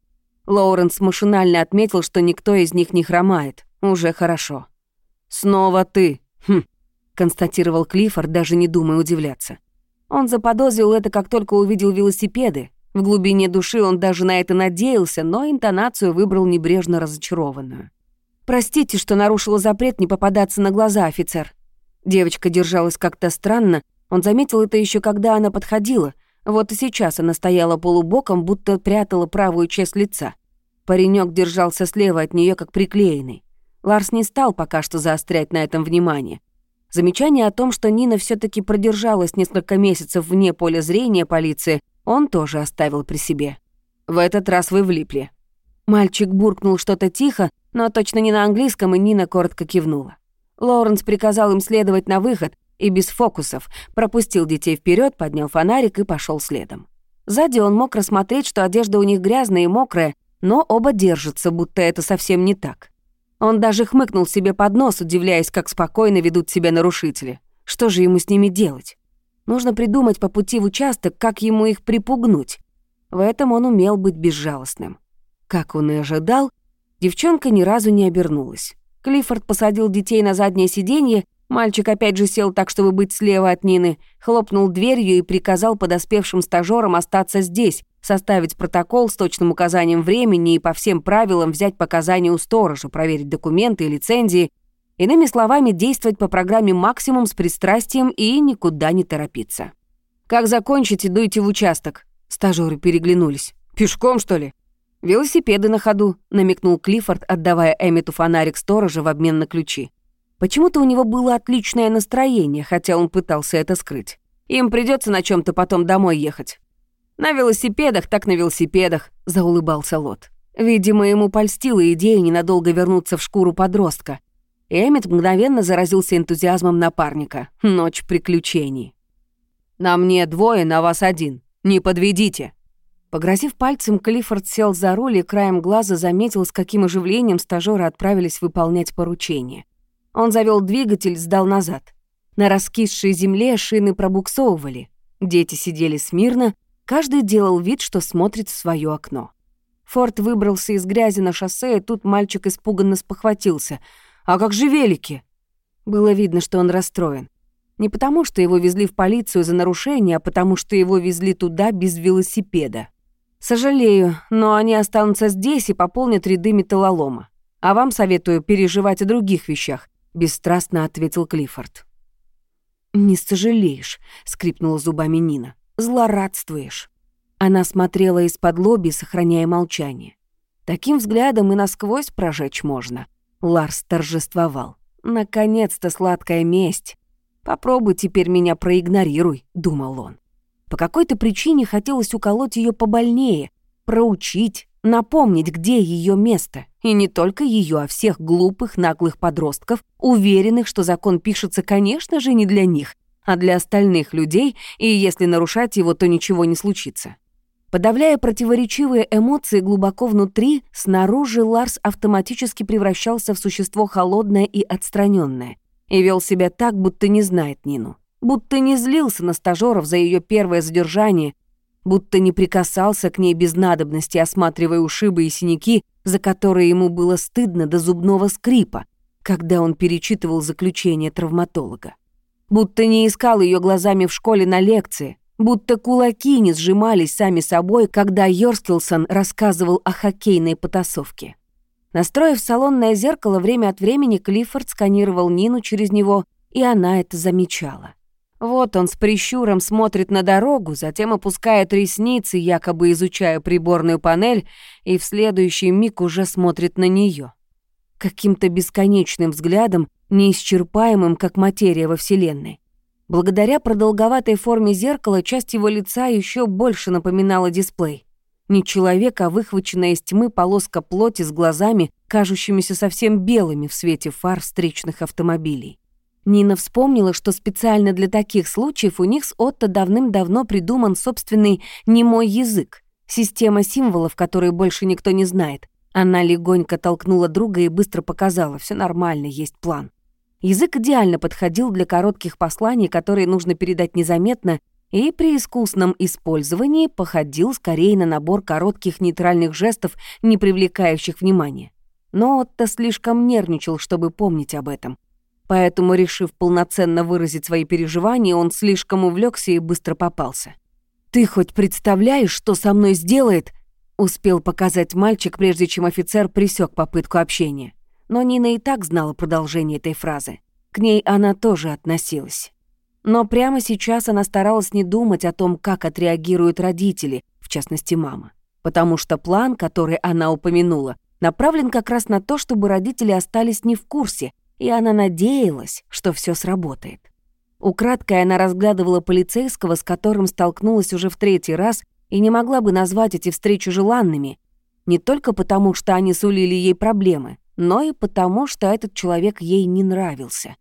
Лоуренс машинально отметил, что никто из них не хромает. Уже хорошо. «Снова ты!» «Хм», — констатировал Клиффорд, даже не думая удивляться. Он заподозрил это, как только увидел велосипеды. В глубине души он даже на это надеялся, но интонацию выбрал небрежно разочарованную. «Простите, что нарушила запрет не попадаться на глаза, офицер». Девочка держалась как-то странно, он заметил это еще когда она подходила — вот и сейчас она стояла полубоком, будто прятала правую часть лица. Паренек держался слева от нее, как приклеенный. Ларс не стал пока что заострять на этом внимание. Замечание о том, что Нина все таки продержалась несколько месяцев вне поля зрения полиции, он тоже оставил при себе. «В этот раз вы влипли». Мальчик буркнул что-то тихо, но точно не на английском, и Нина коротко кивнула. Лоуренс приказал им следовать на выход, и без фокусов пропустил детей вперед, поднял фонарик и пошел следом. Сзади он мог рассмотреть, что одежда у них грязная и мокрая, но оба держатся, будто это совсем не так. Он даже хмыкнул себе под нос, удивляясь, как спокойно ведут себя нарушители. Что же ему с ними делать? Нужно придумать по пути в участок, как ему их припугнуть. В этом он умел быть безжалостным. Как он и ожидал, девчонка ни разу не обернулась. Клиффорд посадил детей на заднее сиденье Мальчик опять же сел так, чтобы быть слева от Нины, хлопнул дверью и приказал подоспевшим стажерам остаться здесь, составить протокол с точным указанием времени и по всем правилам взять показания у сторожа, проверить документы и лицензии, иными словами, действовать по программе «Максимум» с пристрастием и никуда не торопиться. «Как закончите, дуйте в участок». Стажеры переглянулись. «Пешком, что ли?» «Велосипеды на ходу», — намекнул Клиффорд, отдавая Эммету фонарик сторожа в обмен на ключи. Почему-то у него было отличное настроение, хотя он пытался это скрыть. Им придется на чем то потом домой ехать. «На велосипедах, так на велосипедах», — заулыбался Лот. Видимо, ему польстила идея ненадолго вернуться в шкуру подростка. Эммет мгновенно заразился энтузиазмом напарника. Ночь приключений. «На мне двое, на вас один. Не подведите». Погрозив пальцем, Клиффорд сел за руль и краем глаза заметил, с каким оживлением стажёры отправились выполнять поручение. Он завел двигатель, сдал назад. На раскисшей земле шины пробуксовывали. Дети сидели смирно, каждый делал вид, что смотрит в свое окно. Форд выбрался из грязи на шоссе, и тут мальчик испуганно спохватился. «А как же велики?» Было видно, что он расстроен. Не потому, что его везли в полицию за нарушение, а потому, что его везли туда без велосипеда. «Сожалею, но они останутся здесь и пополнят ряды металлолома. А вам советую переживать о других вещах бесстрастно ответил Клиффорд. «Не сожалеешь», — скрипнула зубами Нина. «Злорадствуешь». Она смотрела из-под лоби, сохраняя молчание. Таким взглядом и насквозь прожечь можно. Ларс торжествовал. «Наконец-то сладкая месть. Попробуй теперь меня проигнорируй», — думал он. По какой-то причине хотелось уколоть ее побольнее, проучить, напомнить, где ее место. И не только ее, а всех глупых, наглых подростков, уверенных, что закон пишется, конечно же, не для них, а для остальных людей, и если нарушать его, то ничего не случится. Подавляя противоречивые эмоции глубоко внутри, снаружи Ларс автоматически превращался в существо холодное и отстраненное и вел себя так, будто не знает Нину, будто не злился на стажеров за ее первое задержание, будто не прикасался к ней без надобности, осматривая ушибы и синяки, за которые ему было стыдно до зубного скрипа, когда он перечитывал заключение травматолога. Будто не искал ее глазами в школе на лекции, будто кулаки не сжимались сами собой, когда Йорскилсон рассказывал о хоккейной потасовке. Настроив салонное зеркало, время от времени Клиффорд сканировал Нину через него, и она это замечала. Вот он с прищуром смотрит на дорогу, затем опускает ресницы, якобы изучая приборную панель, и в следующий миг уже смотрит на нее. Каким-то бесконечным взглядом, неисчерпаемым, как материя во Вселенной. Благодаря продолговатой форме зеркала часть его лица еще больше напоминала дисплей. Не человек, а выхваченная из тьмы полоска плоти с глазами, кажущимися совсем белыми в свете фар встречных автомобилей. Нина вспомнила, что специально для таких случаев у них с Отто давным-давно придуман собственный немой язык, система символов, которые больше никто не знает. Она легонько толкнула друга и быстро показала, все нормально, есть план. Язык идеально подходил для коротких посланий, которые нужно передать незаметно, и при искусном использовании походил скорее на набор коротких нейтральных жестов, не привлекающих внимания. Но Отто слишком нервничал, чтобы помнить об этом. Поэтому, решив полноценно выразить свои переживания, он слишком увлекся и быстро попался. «Ты хоть представляешь, что со мной сделает?» Успел показать мальчик, прежде чем офицер присек попытку общения. Но Нина и так знала продолжение этой фразы. К ней она тоже относилась. Но прямо сейчас она старалась не думать о том, как отреагируют родители, в частности мама. Потому что план, который она упомянула, направлен как раз на то, чтобы родители остались не в курсе, и она надеялась, что все сработает. Украдкой она разглядывала полицейского, с которым столкнулась уже в третий раз, и не могла бы назвать эти встречи желанными, не только потому, что они сулили ей проблемы, но и потому, что этот человек ей не нравился.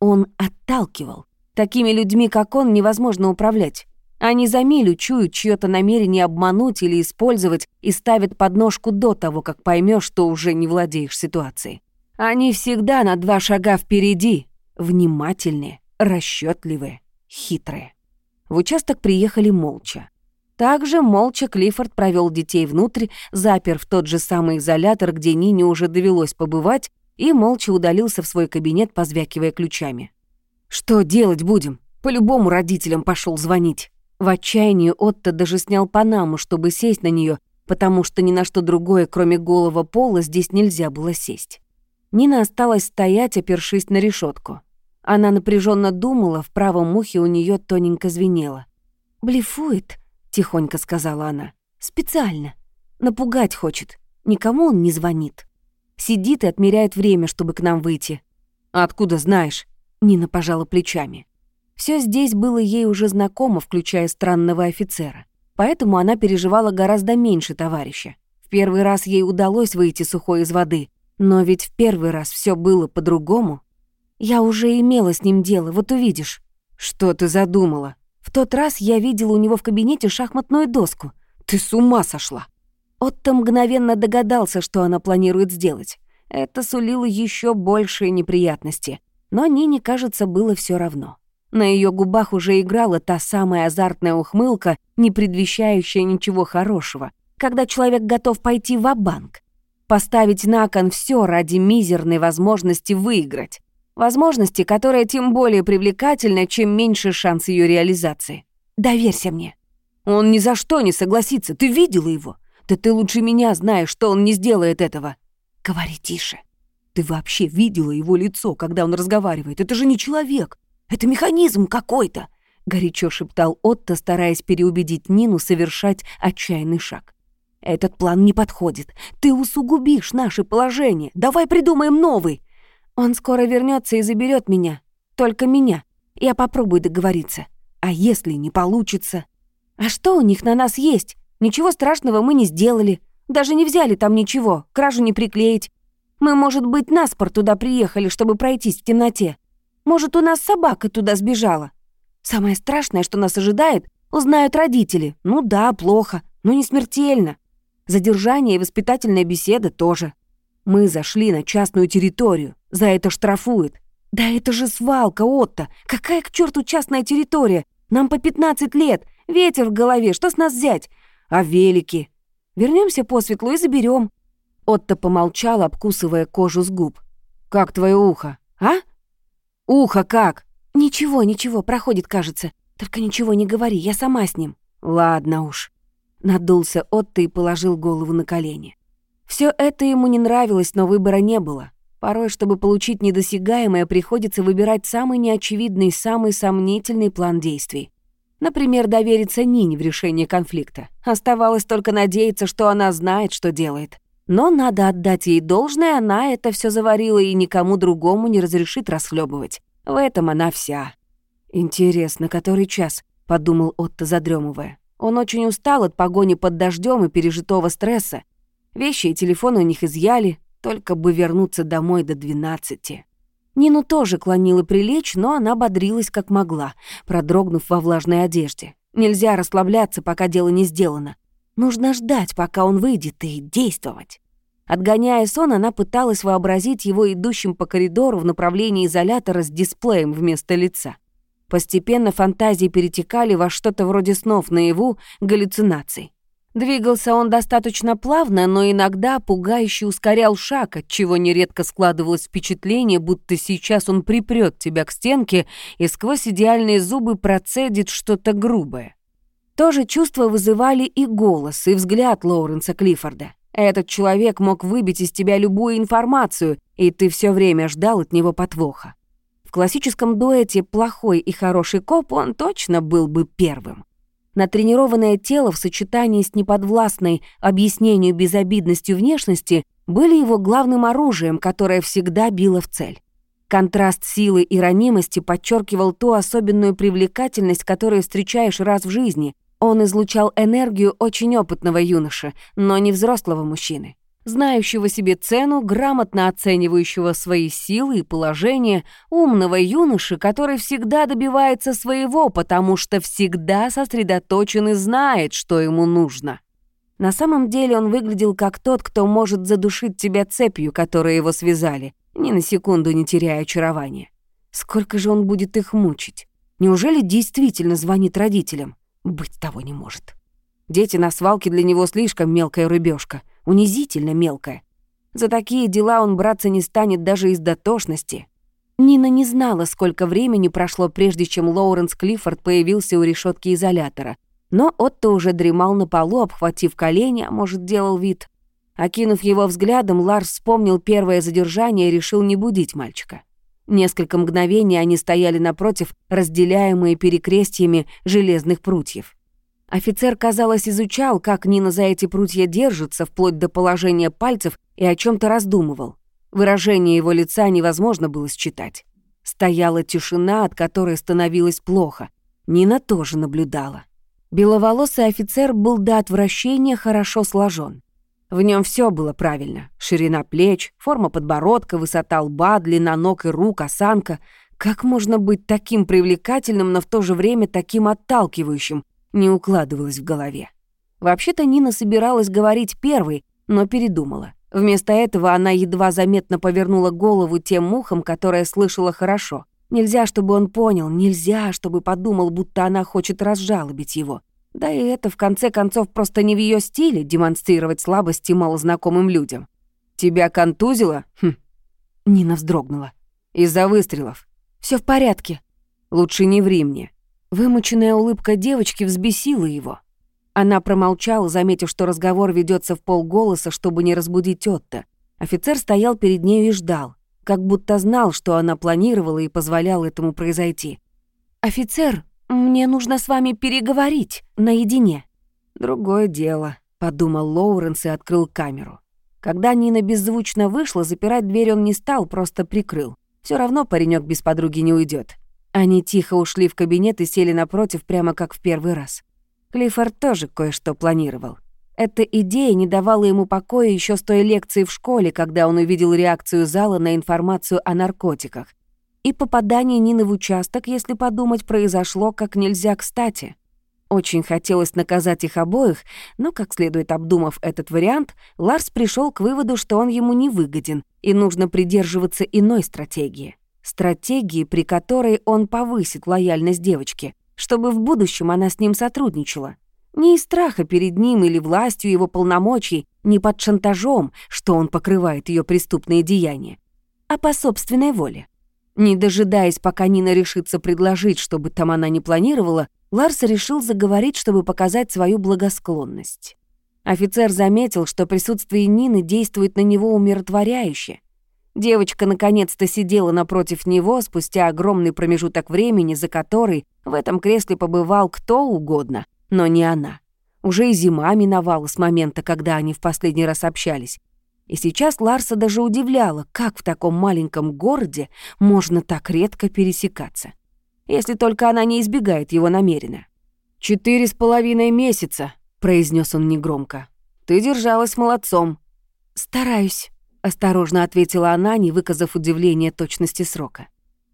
Он отталкивал. Такими людьми, как он, невозможно управлять. Они за милю чуют чьё-то намерение обмануть или использовать и ставят подножку до того, как поймешь, что уже не владеешь ситуацией. Они всегда на два шага впереди, внимательные, расчетливые, хитрые. В участок приехали молча. Также молча Клиффорд провел детей внутрь, запер в тот же самый изолятор, где Нине уже довелось побывать, и молча удалился в свой кабинет, позвякивая ключами. «Что делать будем? По-любому родителям пошел звонить». В отчаянии Отто даже снял панаму, чтобы сесть на нее, потому что ни на что другое, кроме голого пола, здесь нельзя было сесть. Нина осталась стоять, опершись на решетку. Она напряженно думала, в правом ухе у нее тоненько звенело. «Блефует», — тихонько сказала она. «Специально. Напугать хочет. Никому он не звонит. Сидит и отмеряет время, чтобы к нам выйти». «Откуда знаешь?» Нина пожала плечами. Все здесь было ей уже знакомо, включая странного офицера. Поэтому она переживала гораздо меньше товарища. В первый раз ей удалось выйти сухой из воды, но ведь в первый раз все было по-другому. Я уже имела с ним дело, вот увидишь. Что ты задумала? В тот раз я видела у него в кабинете шахматную доску. Ты с ума сошла. Отто мгновенно догадался, что она планирует сделать. Это сулило еще большие неприятности. Но Нине, кажется, было все равно. На ее губах уже играла та самая азартная ухмылка, не предвещающая ничего хорошего, когда человек готов пойти в банк Поставить на кон все ради мизерной возможности выиграть. Возможности, которая тем более привлекательна, чем меньше шанс ее реализации. Доверься мне. Он ни за что не согласится. Ты видела его? Да ты лучше меня знаешь, что он не сделает этого. Говори тише. Ты вообще видела его лицо, когда он разговаривает? Это же не человек. Это механизм какой-то. Горячо шептал Отто, стараясь переубедить Нину совершать отчаянный шаг. Этот план не подходит. Ты усугубишь наше положение. Давай придумаем новый. Он скоро вернется и заберет меня. Только меня. Я попробую договориться. А если не получится? А что у них на нас есть? Ничего страшного мы не сделали. Даже не взяли там ничего. Кражу не приклеить. Мы, может быть, наспор туда приехали, чтобы пройтись в темноте. Может, у нас собака туда сбежала. Самое страшное, что нас ожидает, узнают родители. Ну да, плохо, но не смертельно. Задержание и воспитательная беседа тоже. Мы зашли на частную территорию, за это штрафуют. Да это же свалка, Отто. Какая к черту частная территория? Нам по 15 лет, ветер в голове, что с нас взять? А велики? Вернемся по светлу и заберем. Отто помолчал, обкусывая кожу с губ. «Как твое ухо, а? Ухо как?» «Ничего, ничего, проходит, кажется. Только ничего не говори, я сама с ним». «Ладно уж». Надулся Отто и положил голову на колени. Все это ему не нравилось, но выбора не было. Порой, чтобы получить недосягаемое, приходится выбирать самый неочевидный, самый сомнительный план действий. Например, довериться Нине в решении конфликта. Оставалось только надеяться, что она знает, что делает. Но надо отдать ей должное, она это все заварила и никому другому не разрешит расхлебывать. В этом она вся. «Интересно, который час?» — подумал Отто, задремывая. Он очень устал от погони под дождем и пережитого стресса. Вещи и телефон у них изъяли, только бы вернуться домой до двенадцати. Нину тоже клонила прилечь, но она бодрилась как могла, продрогнув во влажной одежде. Нельзя расслабляться, пока дело не сделано. Нужно ждать, пока он выйдет, и действовать. Отгоняя сон, она пыталась вообразить его идущим по коридору в направлении изолятора с дисплеем вместо лица. Постепенно фантазии перетекали во что-то вроде снов наяву, галлюцинаций. Двигался он достаточно плавно, но иногда пугающе ускорял шаг, от чего нередко складывалось впечатление, будто сейчас он припрёт тебя к стенке и сквозь идеальные зубы процедит что-то грубое. То же чувство вызывали и голос, и взгляд Лоуренса Клиффорда. Этот человек мог выбить из тебя любую информацию, и ты все время ждал от него подвоха. В классическом дуэте «плохой и хороший коп» он точно был бы первым. Натренированное тело в сочетании с неподвластной объяснению безобидностью внешности были его главным оружием, которое всегда било в цель. Контраст силы и ранимости подчеркивал ту особенную привлекательность, которую встречаешь раз в жизни, он излучал энергию очень опытного юноши, но не взрослого мужчины. Знающего себе цену, грамотно оценивающего свои силы и положение, умного юноши, который всегда добивается своего, потому что всегда сосредоточен и знает, что ему нужно. На самом деле он выглядел как тот, кто может задушить тебя цепью, которой его связали, ни на секунду не теряя очарования. Сколько же он будет их мучить? Неужели действительно звонит родителям? Быть того не может. Дети на свалке для него слишком мелкая рыбешка, унизительно мелкая. За такие дела он браться не станет даже из дотошности. Нина не знала, сколько времени прошло, прежде чем Лоуренс Клиффорд появился у решетки изолятора. Но Отто уже дремал на полу, обхватив колени, а может, делал вид. Окинув его взглядом, Ларс вспомнил первое задержание и решил не будить мальчика. Несколько мгновений они стояли напротив, разделяемые перекрестьями железных прутьев. Офицер, казалось, изучал, как Нина за эти прутья держится, вплоть до положения пальцев, и о чем то раздумывал. Выражение его лица невозможно было считать. Стояла тишина, от которой становилось плохо. Нина тоже наблюдала. Беловолосый офицер был до отвращения хорошо сложен. В нем все было правильно. Ширина плеч, форма подбородка, высота лба, длина ног и рук, осанка. Как можно быть таким привлекательным, но в то же время таким отталкивающим, не укладывалось в голове. Вообще-то Нина собиралась говорить первой, но передумала. Вместо этого она едва заметно повернула голову тем мухам, которые слышала хорошо. Нельзя, чтобы он понял, нельзя, чтобы подумал, будто она хочет разжалобить его. Да и это, в конце концов, просто не в ее стиле демонстрировать слабости малознакомым людям. «Тебя контузило?» хм. Нина вздрогнула. «Из-за выстрелов. Все в порядке. Лучше не ври мне». Вымученная улыбка девочки взбесила его. Она промолчала, заметив, что разговор ведется в полголоса, чтобы не разбудить Отто. Офицер стоял перед ней и ждал, как будто знал, что она планировала и позволял этому произойти. «Офицер, «Мне нужно с вами переговорить наедине». «Другое дело», — подумал Лоуренс и открыл камеру. Когда Нина беззвучно вышла, запирать дверь он не стал, просто прикрыл. Все равно паренек без подруги не уйдет. Они тихо ушли в кабинет и сели напротив, прямо как в первый раз. Клиффорд тоже кое-что планировал. Эта идея не давала ему покоя еще с той лекции в школе, когда он увидел реакцию зала на информацию о наркотиках. И попадание Нины в участок, если подумать, произошло как нельзя кстати. Очень хотелось наказать их обоих, но, как следует обдумав этот вариант, Ларс пришел к выводу, что он ему не выгоден, и нужно придерживаться иной стратегии. Стратегии, при которой он повысит лояльность девочки, чтобы в будущем она с ним сотрудничала. Не из страха перед ним или властью его полномочий, не под шантажом, что он покрывает ее преступные деяния, а по собственной воле. Не дожидаясь, пока Нина решится предложить, чтобы там она не планировала, Ларс решил заговорить, чтобы показать свою благосклонность. Офицер заметил, что присутствие Нины действует на него умиротворяюще. Девочка наконец-то сидела напротив него спустя огромный промежуток времени, за который в этом кресле побывал кто угодно, но не она. Уже и зима миновала с момента, когда они в последний раз общались, и сейчас Ларса даже удивляло, как в таком маленьком городе можно так редко пересекаться. Если только она не избегает его намеренно. «Четыре с половиной месяца», — произнес он негромко. «Ты держалась молодцом». «Стараюсь», — осторожно ответила она, не выказав удивления точности срока.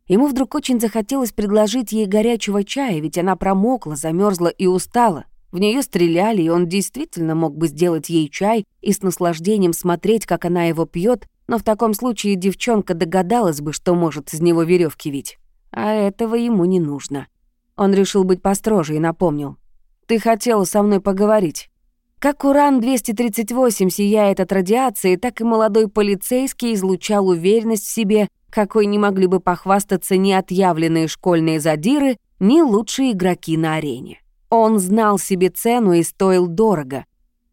Ему вдруг очень захотелось предложить ей горячего чая, ведь она промокла, замерзла и устала. В нее стреляли, и он действительно мог бы сделать ей чай и с наслаждением смотреть, как она его пьет, но в таком случае девчонка догадалась бы, что может из него веревки вить. А этого ему не нужно. Он решил быть построже и напомнил. «Ты хотела со мной поговорить». Как Уран-238 сияет от радиации, так и молодой полицейский излучал уверенность в себе, какой не могли бы похвастаться ни отъявленные школьные задиры, ни лучшие игроки на арене. Он знал себе цену и стоил дорого.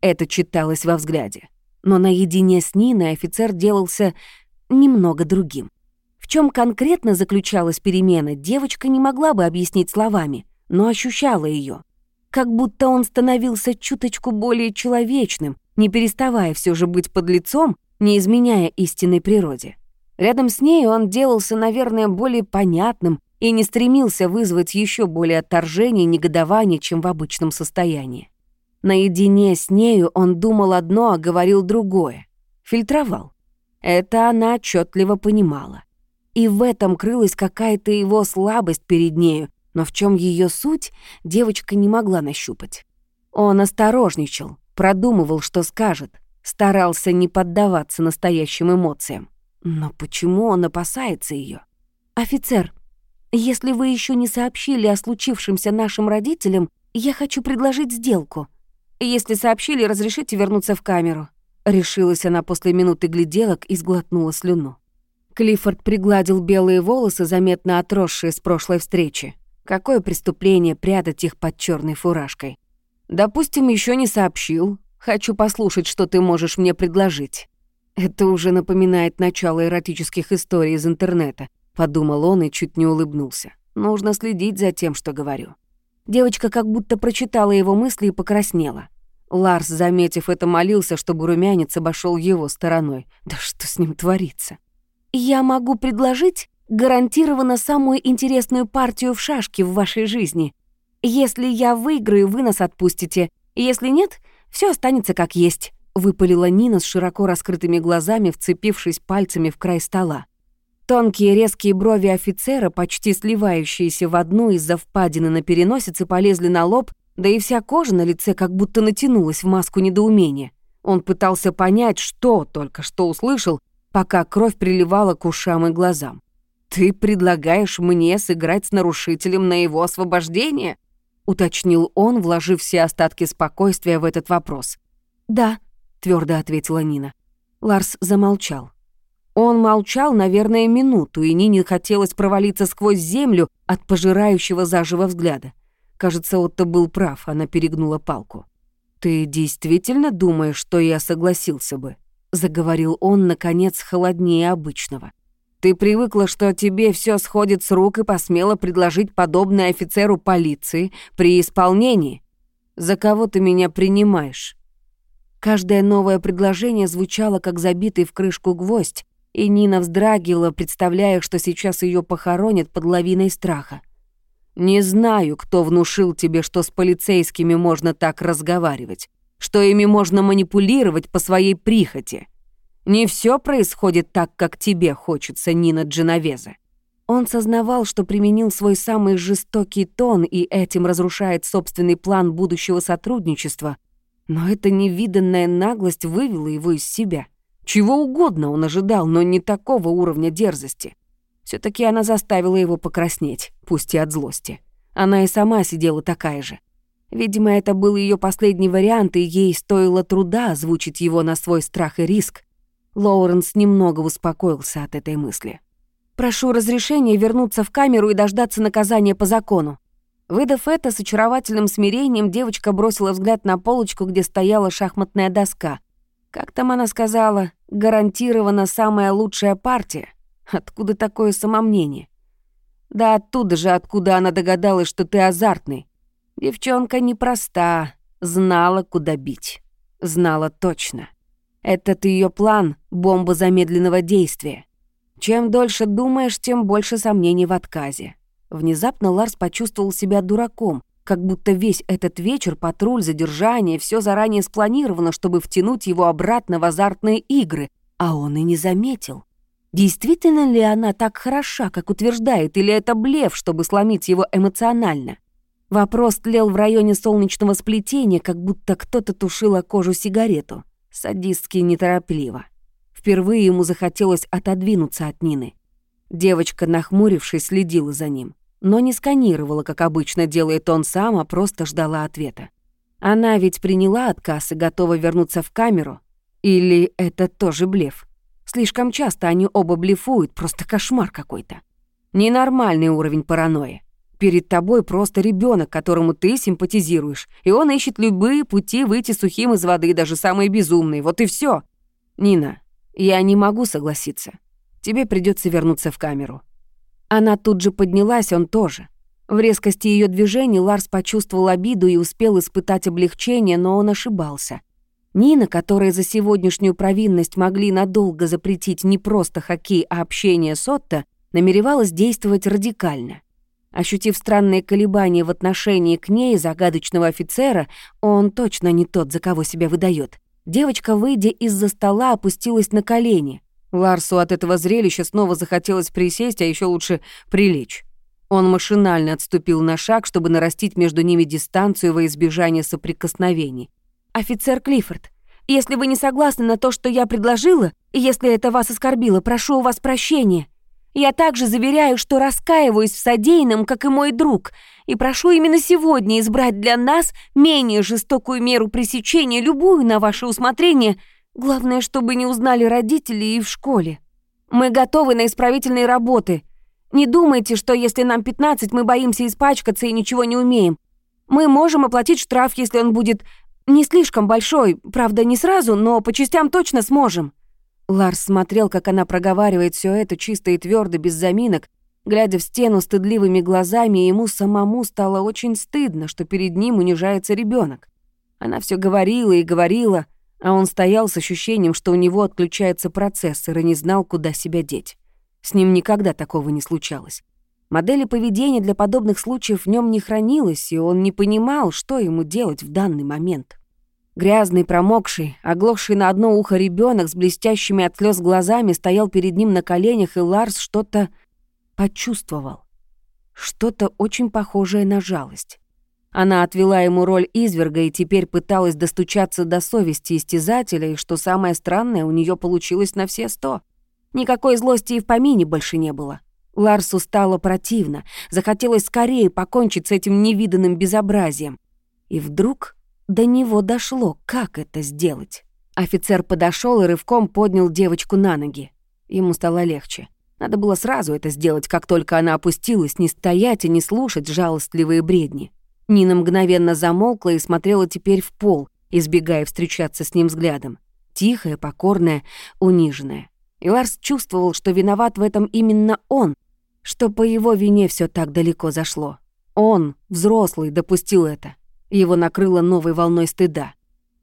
Это читалось во взгляде. Но наедине с Ниной офицер делался немного другим. В чем конкретно заключалась перемена, девочка не могла бы объяснить словами, но ощущала ее. Как будто он становился чуточку более человечным, не переставая все же быть под лицом, не изменяя истинной природе. Рядом с ней он делался, наверное, более понятным, и не стремился вызвать еще более отторжение и негодование, чем в обычном состоянии. Наедине с нею он думал одно, а говорил другое. Фильтровал. Это она отчетливо понимала. И в этом крылась какая-то его слабость перед нею, но в чем ее суть, девочка не могла нащупать. Он осторожничал, продумывал, что скажет, старался не поддаваться настоящим эмоциям. Но почему он опасается ее? «Офицер, если вы еще не сообщили о случившемся нашим родителям, я хочу предложить сделку. Если сообщили, разрешите вернуться в камеру». Решилась она после минуты гляделок и сглотнула слюну. Клиффорд пригладил белые волосы, заметно отросшие с прошлой встречи. Какое преступление прятать их под черной фуражкой? Допустим, еще не сообщил. Хочу послушать, что ты можешь мне предложить. Это уже напоминает начало эротических историй из интернета. Подумал он и чуть не улыбнулся. Нужно следить за тем, что говорю. Девочка как будто прочитала его мысли и покраснела. Ларс, заметив это, молился, чтобы румянец обошел его стороной. Да что с ним творится? «Я могу предложить гарантированно самую интересную партию в шашки в вашей жизни. Если я выиграю, вы нас отпустите. Если нет, все останется как есть», — выпалила Нина с широко раскрытыми глазами, вцепившись пальцами в край стола. Тонкие резкие брови офицера, почти сливающиеся в одну из-за впадины на переносице, полезли на лоб, да и вся кожа на лице как будто натянулась в маску недоумения. Он пытался понять, что только что услышал, пока кровь приливала к ушам и глазам. «Ты предлагаешь мне сыграть с нарушителем на его освобождение?» — уточнил он, вложив все остатки спокойствия в этот вопрос. «Да», — твердо ответила Нина. Ларс замолчал. Он молчал, наверное, минуту, и Нине хотелось провалиться сквозь землю от пожирающего заживо взгляда. Кажется, Отто был прав, она перегнула палку. «Ты действительно думаешь, что я согласился бы?» — заговорил он, наконец, холоднее обычного. «Ты привыкла, что тебе все сходит с рук и посмела предложить подобное офицеру полиции при исполнении. За кого ты меня принимаешь?» Каждое новое предложение звучало, как забитый в крышку гвоздь, и Нина вздрагивала, представляя, что сейчас ее похоронят под лавиной страха. «Не знаю, кто внушил тебе, что с полицейскими можно так разговаривать, что ими можно манипулировать по своей прихоти. Не все происходит так, как тебе хочется, Нина Дженовеза. Он сознавал, что применил свой самый жестокий тон и этим разрушает собственный план будущего сотрудничества, но эта невиданная наглость вывела его из себя. Чего угодно он ожидал, но не такого уровня дерзости. все таки она заставила его покраснеть, пусть и от злости. Она и сама сидела такая же. Видимо, это был ее последний вариант, и ей стоило труда озвучить его на свой страх и риск. Лоуренс немного успокоился от этой мысли. «Прошу разрешения вернуться в камеру и дождаться наказания по закону». Выдав это, с очаровательным смирением девочка бросила взгляд на полочку, где стояла шахматная доска. Как там она сказала, гарантирована самая лучшая партия. Откуда такое самомнение? Да оттуда же, откуда она догадалась, что ты азартный. Девчонка непроста, знала, куда бить. Знала точно. Этот ее план — бомба замедленного действия. Чем дольше думаешь, тем больше сомнений в отказе. Внезапно Ларс почувствовал себя дураком, как будто весь этот вечер, патруль, задержание, все заранее спланировано, чтобы втянуть его обратно в азартные игры, а он и не заметил. Действительно ли она так хороша, как утверждает, или это блеф, чтобы сломить его эмоционально? Вопрос тлел в районе солнечного сплетения, как будто кто-то тушил кожу сигарету. Садистски неторопливо. Впервые ему захотелось отодвинуться от Нины. Девочка, нахмурившись, следила за ним, но не сканировала, как обычно делает он сам, а просто ждала ответа. Она ведь приняла отказ и готова вернуться в камеру. Или это тоже блеф? Слишком часто они оба блефуют, просто кошмар какой-то. Ненормальный уровень паранойи. Перед тобой просто ребенок, которому ты симпатизируешь, и он ищет любые пути выйти сухим из воды, даже самые безумные. Вот и все. Нина, я не могу согласиться. Тебе придется вернуться в камеру. Она тут же поднялась, он тоже. В резкости ее движений Ларс почувствовал обиду и успел испытать облегчение, но он ошибался. Нина, которая за сегодняшнюю провинность могли надолго запретить не просто хоккей, а общение с Отто, намеревалась действовать радикально. Ощутив странные колебания в отношении к ней загадочного офицера, он точно не тот, за кого себя выдает. Девочка, выйдя из-за стола, опустилась на колени. Ларсу от этого зрелища снова захотелось присесть, а еще лучше прилечь. Он машинально отступил на шаг, чтобы нарастить между ними дистанцию во избежание соприкосновений. «Офицер Клиффорд, если вы не согласны на то, что я предложила, и если это вас оскорбило, прошу у вас прощения. Я также заверяю, что раскаиваюсь в содеянном, как и мой друг, и прошу именно сегодня избрать для нас менее жестокую меру пресечения, любую на ваше усмотрение. Главное, чтобы не узнали родители и в школе. Мы готовы на исправительные работы. Не думайте, что если нам 15, мы боимся испачкаться и ничего не умеем. Мы можем оплатить штраф, если он будет не слишком большой, правда, не сразу, но по частям точно сможем. Ларс смотрел, как она проговаривает все это чисто и твердо, без заминок, глядя в стену стыдливыми глазами, и ему самому стало очень стыдно, что перед ним унижается ребенок. Она все говорила и говорила, а он стоял с ощущением, что у него отключается процессор и не знал, куда себя деть. С ним никогда такого не случалось. Модели поведения для подобных случаев в нем не хранилось, и он не понимал, что ему делать в данный момент. Грязный, промокший, оглохший на одно ухо ребенок с блестящими от слез глазами стоял перед ним на коленях, и Ларс что-то почувствовал. Что-то очень похожее на жалость. Она отвела ему роль изверга и теперь пыталась достучаться до совести истязателя, и, что самое странное, у нее получилось на все сто. Никакой злости и в помине больше не было. Ларсу стало противно, захотелось скорее покончить с этим невиданным безобразием. И вдруг до него дошло, как это сделать. Офицер подошел и рывком поднял девочку на ноги. Ему стало легче. Надо было сразу это сделать, как только она опустилась, не стоять и не слушать жалостливые бредни. Нина мгновенно замолкла и смотрела теперь в пол, избегая встречаться с ним взглядом. Тихая, покорная, униженная. И Ларс чувствовал, что виноват в этом именно он, что по его вине все так далеко зашло. Он, взрослый, допустил это. Его накрыло новой волной стыда.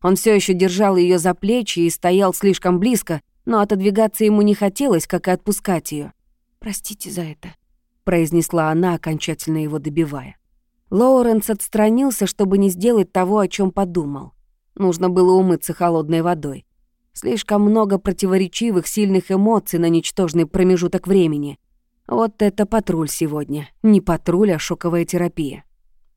Он все еще держал ее за плечи и стоял слишком близко, но отодвигаться ему не хотелось, как и отпускать ее. «Простите за это», — произнесла она, окончательно его добивая. Лоуренс отстранился, чтобы не сделать того, о чем подумал. Нужно было умыться холодной водой. Слишком много противоречивых, сильных эмоций на ничтожный промежуток времени. Вот это патруль сегодня. Не патруль, а шоковая терапия.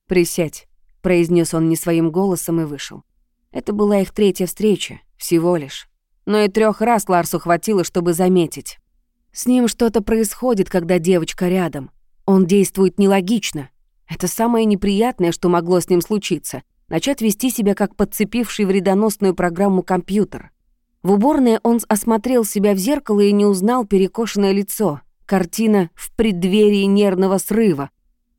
«Присядь», — произнес он не своим голосом и вышел. Это была их третья встреча, всего лишь. Но и трех раз Ларсу хватило, чтобы заметить. С ним что-то происходит, когда девочка рядом. Он действует нелогично. Это самое неприятное, что могло с ним случиться. Начать вести себя как подцепивший вредоносную программу компьютер. В уборной он осмотрел себя в зеркало и не узнал перекошенное лицо, Картина в преддверии нервного срыва,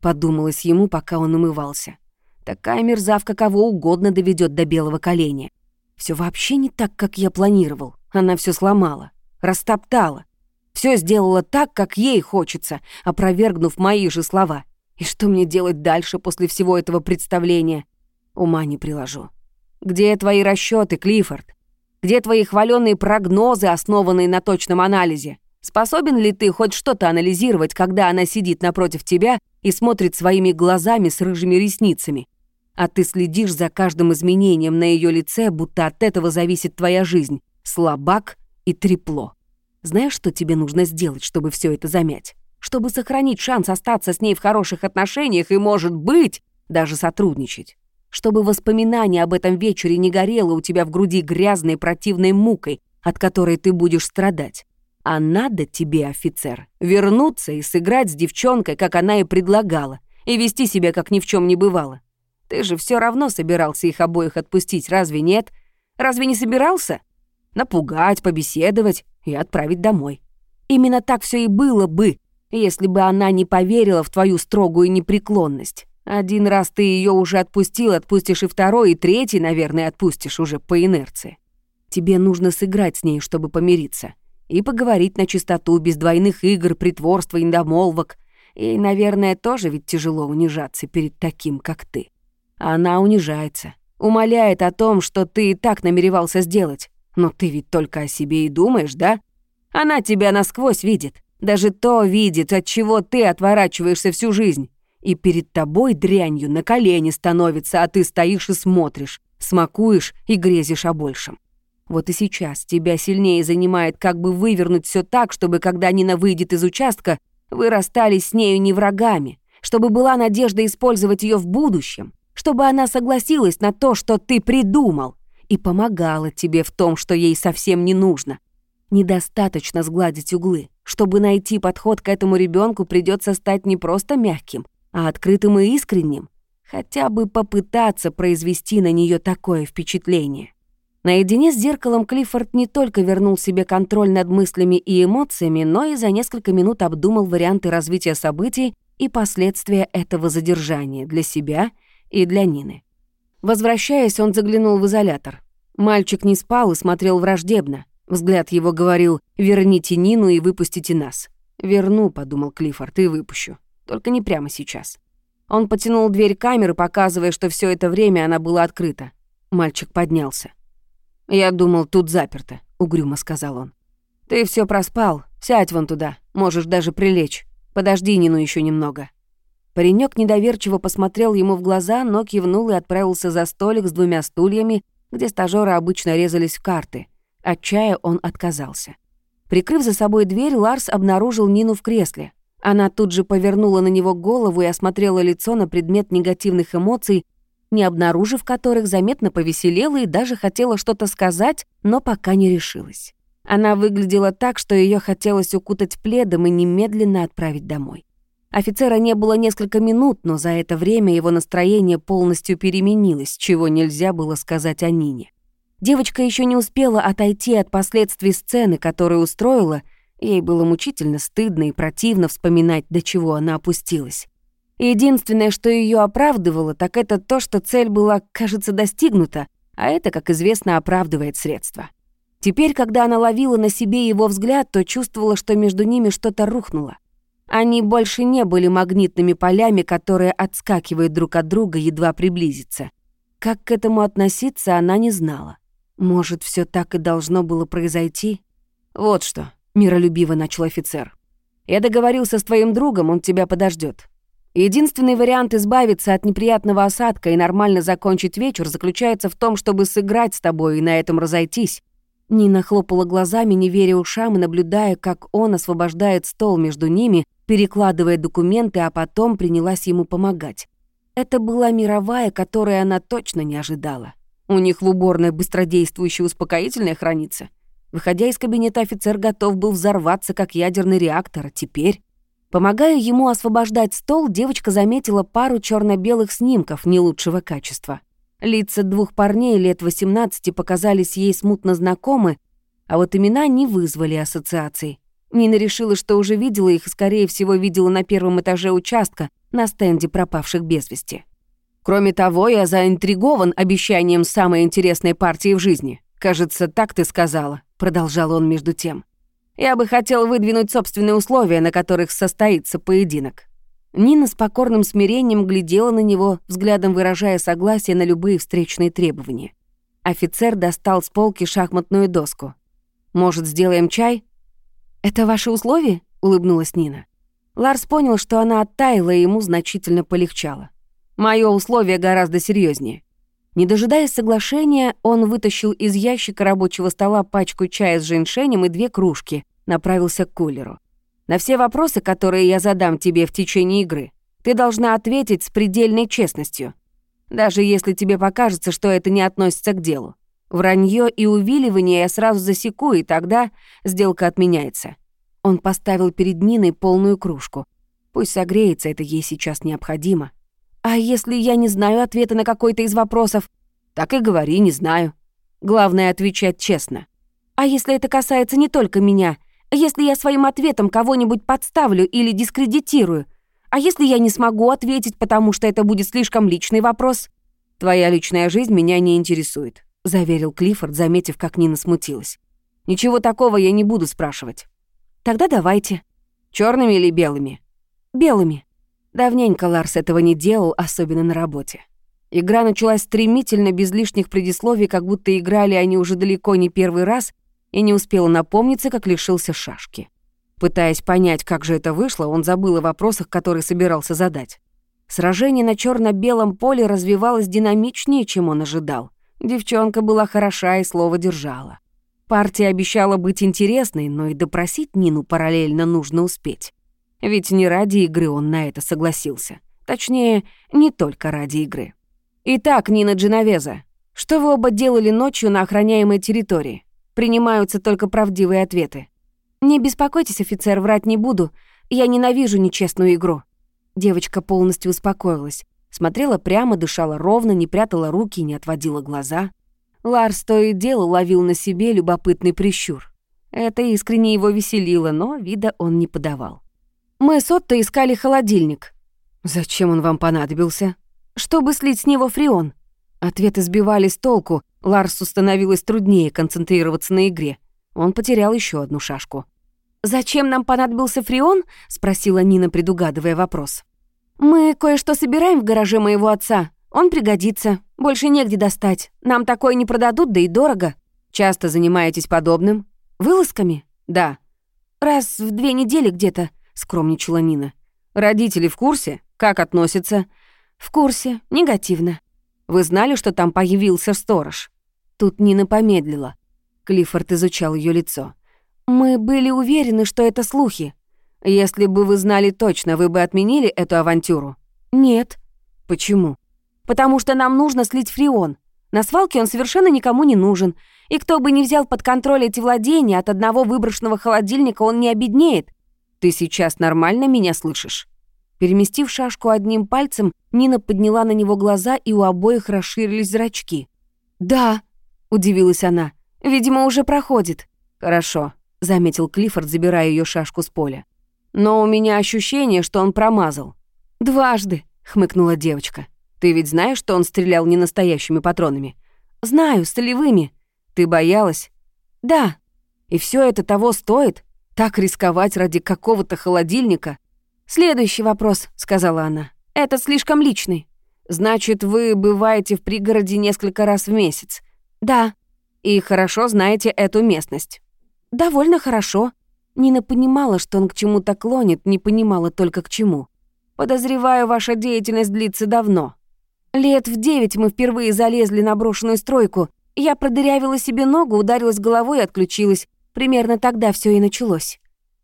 подумалось ему, пока он умывался. Такая мерзавка кого угодно доведет до белого коленя. Все вообще не так, как я планировал. Она все сломала, растоптала. Все сделала так, как ей хочется, опровергнув мои же слова. И что мне делать дальше после всего этого представления? Ума не приложу. Где твои расчеты, Клиффорд? Где твои хваленные прогнозы, основанные на точном анализе? Способен ли ты хоть что-то анализировать, когда она сидит напротив тебя и смотрит своими глазами с рыжими ресницами? А ты следишь за каждым изменением на ее лице, будто от этого зависит твоя жизнь. Слабак и трепло. Знаешь, что тебе нужно сделать, чтобы все это замять? Чтобы сохранить шанс остаться с ней в хороших отношениях и, может быть, даже сотрудничать. Чтобы воспоминание об этом вечере не горело у тебя в груди грязной противной мукой, от которой ты будешь страдать. А надо тебе, офицер, вернуться и сыграть с девчонкой, как она и предлагала, и вести себя, как ни в чем не бывало. Ты же все равно собирался их обоих отпустить, разве нет? Разве не собирался? Напугать, побеседовать и отправить домой. Именно так все и было бы, если бы она не поверила в твою строгую непреклонность. Один раз ты ее уже отпустил, отпустишь и второй, и третий, наверное, отпустишь уже по инерции. Тебе нужно сыграть с ней, чтобы помириться и поговорить на чистоту, без двойных игр, притворства и недомолвок. И, наверное, тоже ведь тяжело унижаться перед таким, как ты. Она унижается, умоляет о том, что ты и так намеревался сделать. Но ты ведь только о себе и думаешь, да? Она тебя насквозь видит. Даже то видит, от чего ты отворачиваешься всю жизнь. И перед тобой дрянью на колени становится, а ты стоишь и смотришь, смакуешь и грезишь о большем. Вот и сейчас тебя сильнее занимает как бы вывернуть все так, чтобы, когда Нина выйдет из участка, вы расстались с нею не врагами, чтобы была надежда использовать ее в будущем, чтобы она согласилась на то, что ты придумал, и помогала тебе в том, что ей совсем не нужно. Недостаточно сгладить углы. Чтобы найти подход к этому ребенку, придется стать не просто мягким, а открытым и искренним. Хотя бы попытаться произвести на нее такое впечатление. Наедине с зеркалом Клиффорд не только вернул себе контроль над мыслями и эмоциями, но и за несколько минут обдумал варианты развития событий и последствия этого задержания для себя и для Нины. Возвращаясь, он заглянул в изолятор. Мальчик не спал и смотрел враждебно. Взгляд его говорил «Верните Нину и выпустите нас». «Верну», — подумал Клиффорд, — «и выпущу. Только не прямо сейчас». Он потянул дверь камеры, показывая, что все это время она была открыта. Мальчик поднялся. «Я думал, тут заперто», — угрюмо сказал он. «Ты все проспал. Сядь вон туда. Можешь даже прилечь. Подожди Нину еще немного». Паренек недоверчиво посмотрел ему в глаза, но кивнул и отправился за столик с двумя стульями, где стажёры обычно резались в карты. От чая он отказался. Прикрыв за собой дверь, Ларс обнаружил Нину в кресле. Она тут же повернула на него голову и осмотрела лицо на предмет негативных эмоций, не обнаружив которых, заметно повеселела и даже хотела что-то сказать, но пока не решилась. Она выглядела так, что ее хотелось укутать пледом и немедленно отправить домой. Офицера не было несколько минут, но за это время его настроение полностью переменилось, чего нельзя было сказать о Нине. Девочка еще не успела отойти от последствий сцены, которую устроила, ей было мучительно стыдно и противно вспоминать, до чего она опустилась. Единственное, что ее оправдывало, так это то, что цель была, кажется, достигнута, а это, как известно, оправдывает средства. Теперь, когда она ловила на себе его взгляд, то чувствовала, что между ними что-то рухнуло. Они больше не были магнитными полями, которые отскакивают друг от друга, едва приблизиться. Как к этому относиться, она не знала. Может, все так и должно было произойти? «Вот что», — миролюбиво начал офицер. «Я договорился с твоим другом, он тебя подождет. Единственный вариант избавиться от неприятного осадка и нормально закончить вечер заключается в том, чтобы сыграть с тобой и на этом разойтись. Нина хлопала глазами, не веря ушам и наблюдая, как он освобождает стол между ними, перекладывая документы, а потом принялась ему помогать. Это была мировая, которой она точно не ожидала. У них в уборной быстродействующее успокоительное хранится. Выходя из кабинета, офицер готов был взорваться, как ядерный реактор, теперь... Помогая ему освобождать стол, девочка заметила пару черно белых снимков не лучшего качества. Лица двух парней лет 18 показались ей смутно знакомы, а вот имена не вызвали ассоциаций. Нина решила, что уже видела их скорее всего, видела на первом этаже участка на стенде пропавших без вести. Кроме того, я заинтригован обещанием самой интересной партии в жизни. Кажется, так ты сказала, продолжал он между тем. Я бы хотел выдвинуть собственные условия, на которых состоится поединок. Нина с покорным смирением глядела на него, взглядом выражая согласие на любые встречные требования. Офицер достал с полки шахматную доску. «Может, сделаем чай?» «Это ваши условия?» — улыбнулась Нина. Ларс понял, что она оттаяла, и ему значительно полегчало. Мое условие гораздо серьезнее. Не дожидаясь соглашения, он вытащил из ящика рабочего стола пачку чая с женьшенем и две кружки, направился к кулеру. «На все вопросы, которые я задам тебе в течение игры, ты должна ответить с предельной честностью, даже если тебе покажется, что это не относится к делу. Вранье и увиливание я сразу засеку, и тогда сделка отменяется. Он поставил перед Ниной полную кружку. Пусть согреется, это ей сейчас необходимо. А если я не знаю ответа на какой-то из вопросов? Так и говори, не знаю. Главное — отвечать честно. А если это касается не только меня? Если я своим ответом кого-нибудь подставлю или дискредитирую? А если я не смогу ответить, потому что это будет слишком личный вопрос? Твоя личная жизнь меня не интересует. — заверил Клиффорд, заметив, как Нина смутилась. «Ничего такого я не буду спрашивать». «Тогда давайте». Черными или белыми?» «Белыми». Давненько Ларс этого не делал, особенно на работе. Игра началась стремительно, без лишних предисловий, как будто играли они уже далеко не первый раз, и не успел напомниться, как лишился шашки. Пытаясь понять, как же это вышло, он забыл о вопросах, которые собирался задать. Сражение на черно белом поле развивалось динамичнее, чем он ожидал. Девчонка была хороша и слово держала. Партия обещала быть интересной, но и допросить Нину параллельно нужно успеть. Ведь не ради игры он на это согласился. Точнее, не только ради игры. Итак, Нина Дженовеза, что вы оба делали ночью на охраняемой территории? Принимаются только правдивые ответы. Не беспокойтесь, офицер, врать не буду. Я ненавижу нечестную игру. Девочка полностью успокоилась. Смотрела прямо, дышала ровно, не прятала руки, не отводила глаза. Ларс то и дело ловил на себе любопытный прищур. Это искренне его веселило, но вида он не подавал. «Мы с Отто искали холодильник». «Зачем он вам понадобился?» «Чтобы слить с него фреон». Ответы сбивали с толку, Ларсу становилось труднее концентрироваться на игре. Он потерял еще одну шашку. «Зачем нам понадобился фреон?» — спросила Нина, предугадывая вопрос. «Мы кое-что собираем в гараже моего отца. Он пригодится. Больше негде достать. Нам такое не продадут, да и дорого. Часто занимаетесь подобным? Вылазками? Да. Раз в две недели где-то, скромничала Нина. Родители в курсе? Как относятся? В курсе. Негативно. Вы знали, что там появился сторож? Тут Нина помедлила. Клиффорд изучал ее лицо. Мы были уверены, что это слухи. Если бы вы знали точно, вы бы отменили эту авантюру? Нет. Почему? Потому что нам нужно слить фреон. На свалке он совершенно никому не нужен. И кто бы ни взял под контроль эти владения, от одного выброшенного холодильника он не обеднеет. Ты сейчас нормально меня слышишь? Переместив шашку одним пальцем, Нина подняла на него глаза, и у обоих расширились зрачки. «Да», — удивилась она, — «видимо, уже проходит». «Хорошо», — заметил Клиффорд, забирая ее шашку с поля. Но у меня ощущение, что он промазал. «Дважды», — хмыкнула девочка. «Ты ведь знаешь, что он стрелял не настоящими патронами?» «Знаю, столевыми». «Ты боялась?» «Да». «И все это того стоит? Так рисковать ради какого-то холодильника?» «Следующий вопрос», — сказала она. «Это слишком личный». «Значит, вы бываете в пригороде несколько раз в месяц?» «Да». «И хорошо знаете эту местность?» «Довольно хорошо», Нина понимала, что он к чему-то клонит, не понимала только к чему. «Подозреваю, ваша деятельность длится давно. Лет в девять мы впервые залезли на брошенную стройку. Я продырявила себе ногу, ударилась головой и отключилась. Примерно тогда все и началось».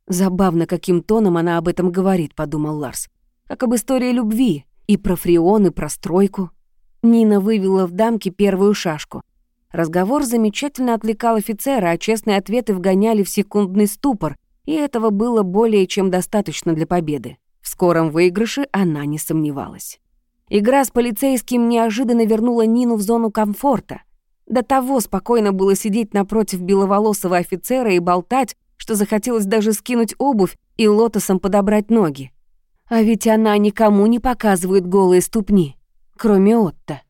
Забавно, каким тоном она об этом говорит, подумал Ларс. Как об истории любви, и про фреон, и про стройку. Нина вывела в дамке первую шашку. Разговор замечательно отвлекал офицера, а честные ответы вгоняли в секундный ступор, и этого было более чем достаточно для победы. В скором выигрыше она не сомневалась. Игра с полицейским неожиданно вернула Нину в зону комфорта. До того спокойно было сидеть напротив беловолосого офицера и болтать, что захотелось даже скинуть обувь и лотосом подобрать ноги. А ведь она никому не показывает голые ступни, кроме Отто,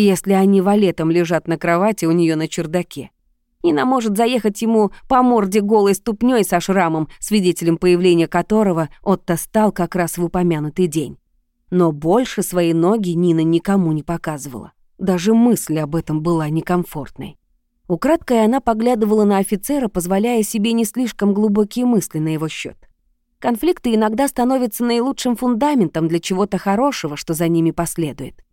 если они валетом лежат на кровати у нее на чердаке. Нина может заехать ему по морде голой ступней со шрамом, свидетелем появления которого Отто стал как раз в упомянутый день. Но больше свои ноги Нина никому не показывала. Даже мысль об этом была некомфортной. Украдкой она поглядывала на офицера, позволяя себе не слишком глубокие мысли на его счет. Конфликты иногда становятся наилучшим фундаментом для чего-то хорошего, что за ними последует.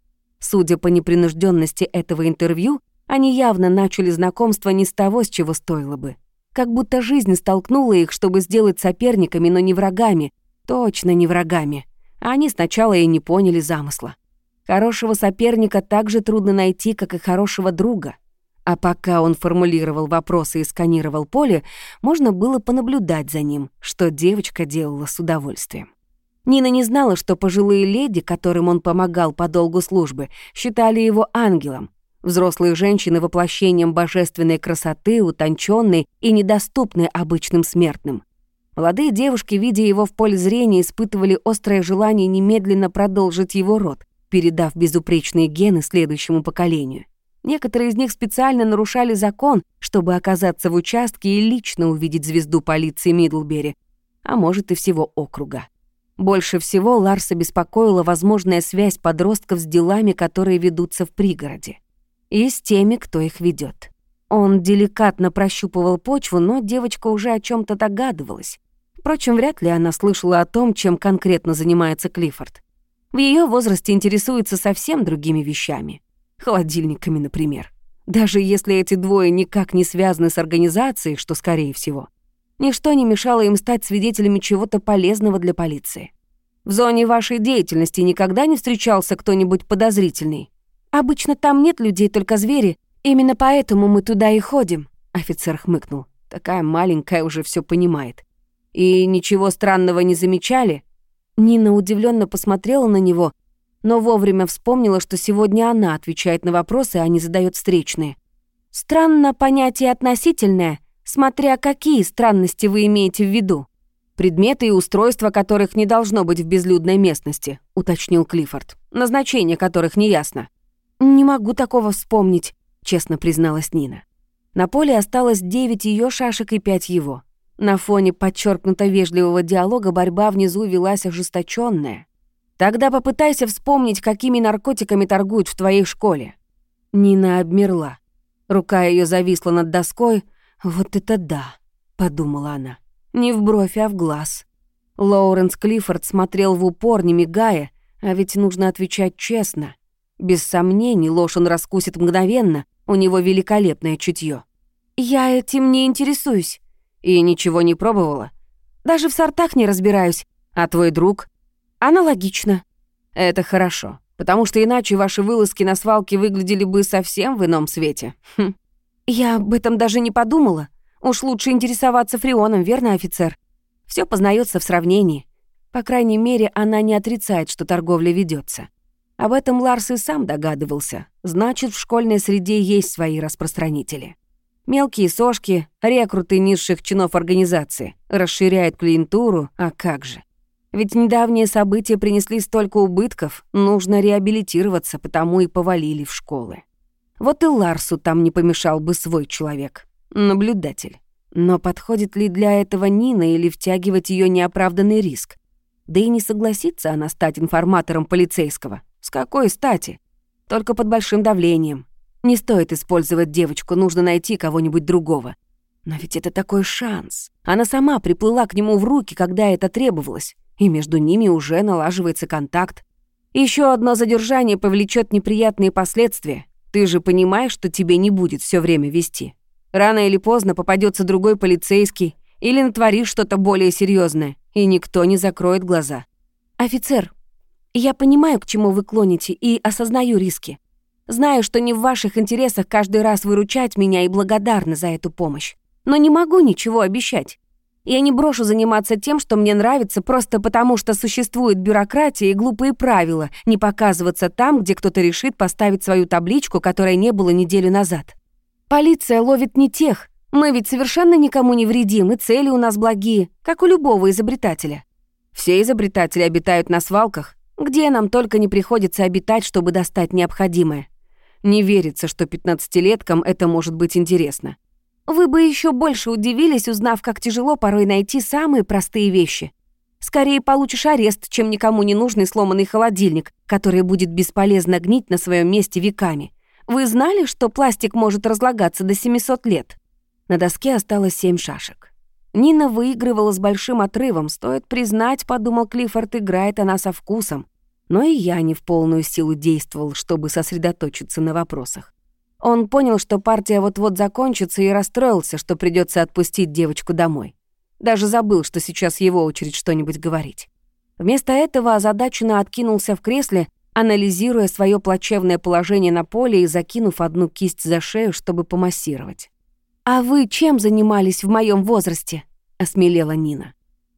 Судя по непринужденности этого интервью, они явно начали знакомство не с того, с чего стоило бы. Как будто жизнь столкнула их, чтобы сделать соперниками, но не врагами. Точно не врагами. А они сначала и не поняли замысла. Хорошего соперника так же трудно найти, как и хорошего друга. А пока он формулировал вопросы и сканировал поле, можно было понаблюдать за ним, что девочка делала с удовольствием. Нина не знала, что пожилые леди, которым он помогал по долгу службы, считали его ангелом. Взрослые женщины воплощением божественной красоты, утонченной и недоступной обычным смертным. Молодые девушки, видя его в поле зрения, испытывали острое желание немедленно продолжить его род, передав безупречные гены следующему поколению. Некоторые из них специально нарушали закон, чтобы оказаться в участке и лично увидеть звезду полиции Мидлбери, а может и всего округа. Больше всего Ларса беспокоила возможная связь подростков с делами, которые ведутся в пригороде, и с теми, кто их ведет. Он деликатно прощупывал почву, но девочка уже о чем то догадывалась. Впрочем, вряд ли она слышала о том, чем конкретно занимается Клиффорд. В ее возрасте интересуется совсем другими вещами холодильниками, например. Даже если эти двое никак не связаны с организацией, что скорее всего. Ничто не мешало им стать свидетелями чего-то полезного для полиции. В зоне вашей деятельности никогда не встречался кто-нибудь подозрительный? Обычно там нет людей, только звери. Именно поэтому мы туда и ходим, офицер хмыкнул. Такая маленькая уже все понимает. И ничего странного не замечали? Нина удивленно посмотрела на него, но вовремя вспомнила, что сегодня она отвечает на вопросы, а не задает встречные. «Странно понятие относительное, смотря какие странности вы имеете в виду». «Предметы и устройства которых не должно быть в безлюдной местности», — уточнил Клиффорд. «Назначение которых неясно». «Не могу такого вспомнить», — честно призналась Нина. На поле осталось девять ее шашек и пять его. На фоне подчеркнуто вежливого диалога борьба внизу велась ожесточенная. Тогда попытайся вспомнить, какими наркотиками торгуют в твоей школе». Нина обмерла. Рука ее зависла над доской. «Вот это да», — подумала она. «Не в бровь, а в глаз». Лоуренс Клиффорд смотрел в упор, не мигая, а ведь нужно отвечать честно. Без сомнений, ложь он раскусит мгновенно, у него великолепное чутье. «Я этим не интересуюсь». «И ничего не пробовала?» «Даже в сортах не разбираюсь. А твой друг?» Аналогично. Это хорошо, потому что иначе ваши вылазки на свалке выглядели бы совсем в ином свете. Хм. Я об этом даже не подумала. Уж лучше интересоваться фреоном, верно, офицер? Все познается в сравнении. По крайней мере, она не отрицает, что торговля ведется. Об этом Ларс и сам догадывался. Значит, в школьной среде есть свои распространители. Мелкие сошки, рекруты низших чинов организации, расширяют клиентуру, а как же. Ведь недавние события принесли столько убытков, нужно реабилитироваться, потому и повалили в школы. Вот и Ларсу там не помешал бы свой человек, наблюдатель. Но подходит ли для этого Нина или втягивать ее неоправданный риск? Да и не согласится она стать информатором полицейского. С какой стати? Только под большим давлением. Не стоит использовать девочку, нужно найти кого-нибудь другого. Но ведь это такой шанс. Она сама приплыла к нему в руки, когда это требовалось и между ними уже налаживается контакт. Еще одно задержание повлечет неприятные последствия. Ты же понимаешь, что тебе не будет все время вести. Рано или поздно попадется другой полицейский, Или натворишь что-то более серьезное, и никто не закроет глаза. Офицер, я понимаю, к чему вы клоните, и осознаю риски. Знаю, что не в ваших интересах каждый раз выручать меня и благодарна за эту помощь. Но не могу ничего обещать. Я не брошу заниматься тем, что мне нравится, просто потому что существует бюрократия и глупые правила не показываться там, где кто-то решит поставить свою табличку, которой не было неделю назад. Полиция ловит не тех. Мы ведь совершенно никому не вредим, и цели у нас благие, как у любого изобретателя. Все изобретатели обитают на свалках, где нам только не приходится обитать, чтобы достать необходимое. Не верится, что пятнадцатилеткам это может быть интересно. Вы бы еще больше удивились, узнав, как тяжело порой найти самые простые вещи. Скорее получишь арест, чем никому не нужный сломанный холодильник, который будет бесполезно гнить на своем месте веками. Вы знали, что пластик может разлагаться до 700 лет? На доске осталось семь шашек. Нина выигрывала с большим отрывом, стоит признать, подумал Клиффорд, играет она со вкусом. Но и я не в полную силу действовал, чтобы сосредоточиться на вопросах. Он понял, что партия вот-вот закончится, и расстроился, что придется отпустить девочку домой. Даже забыл, что сейчас его очередь что-нибудь говорить. Вместо этого озадаченно откинулся в кресле, анализируя свое плачевное положение на поле и закинув одну кисть за шею, чтобы помассировать. «А вы чем занимались в моем возрасте?» — осмелела Нина.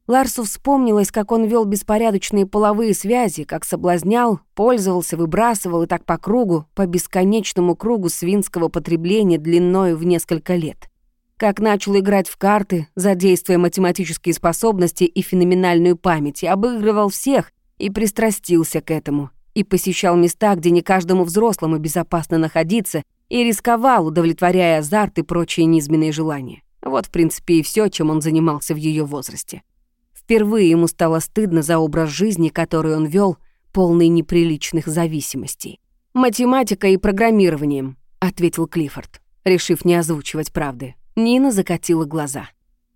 Ларсу вспомнилось, как он вел беспорядочные половые связи, как соблазнял, пользовался, выбрасывал и так по кругу, по бесконечному кругу свинского потребления длиною в несколько лет. Как начал играть в карты, задействуя математические способности и феноменальную память, и обыгрывал всех, и пристрастился к этому, и посещал места, где не каждому взрослому безопасно находиться, и рисковал, удовлетворяя азарт и прочие низменные желания. Вот, в принципе, и все, чем он занимался в ее возрасте. Впервые ему стало стыдно за образ жизни, который он вел, полный неприличных зависимостей. «Математика и программированием», — ответил Клиффорд, решив не озвучивать правды. Нина закатила глаза.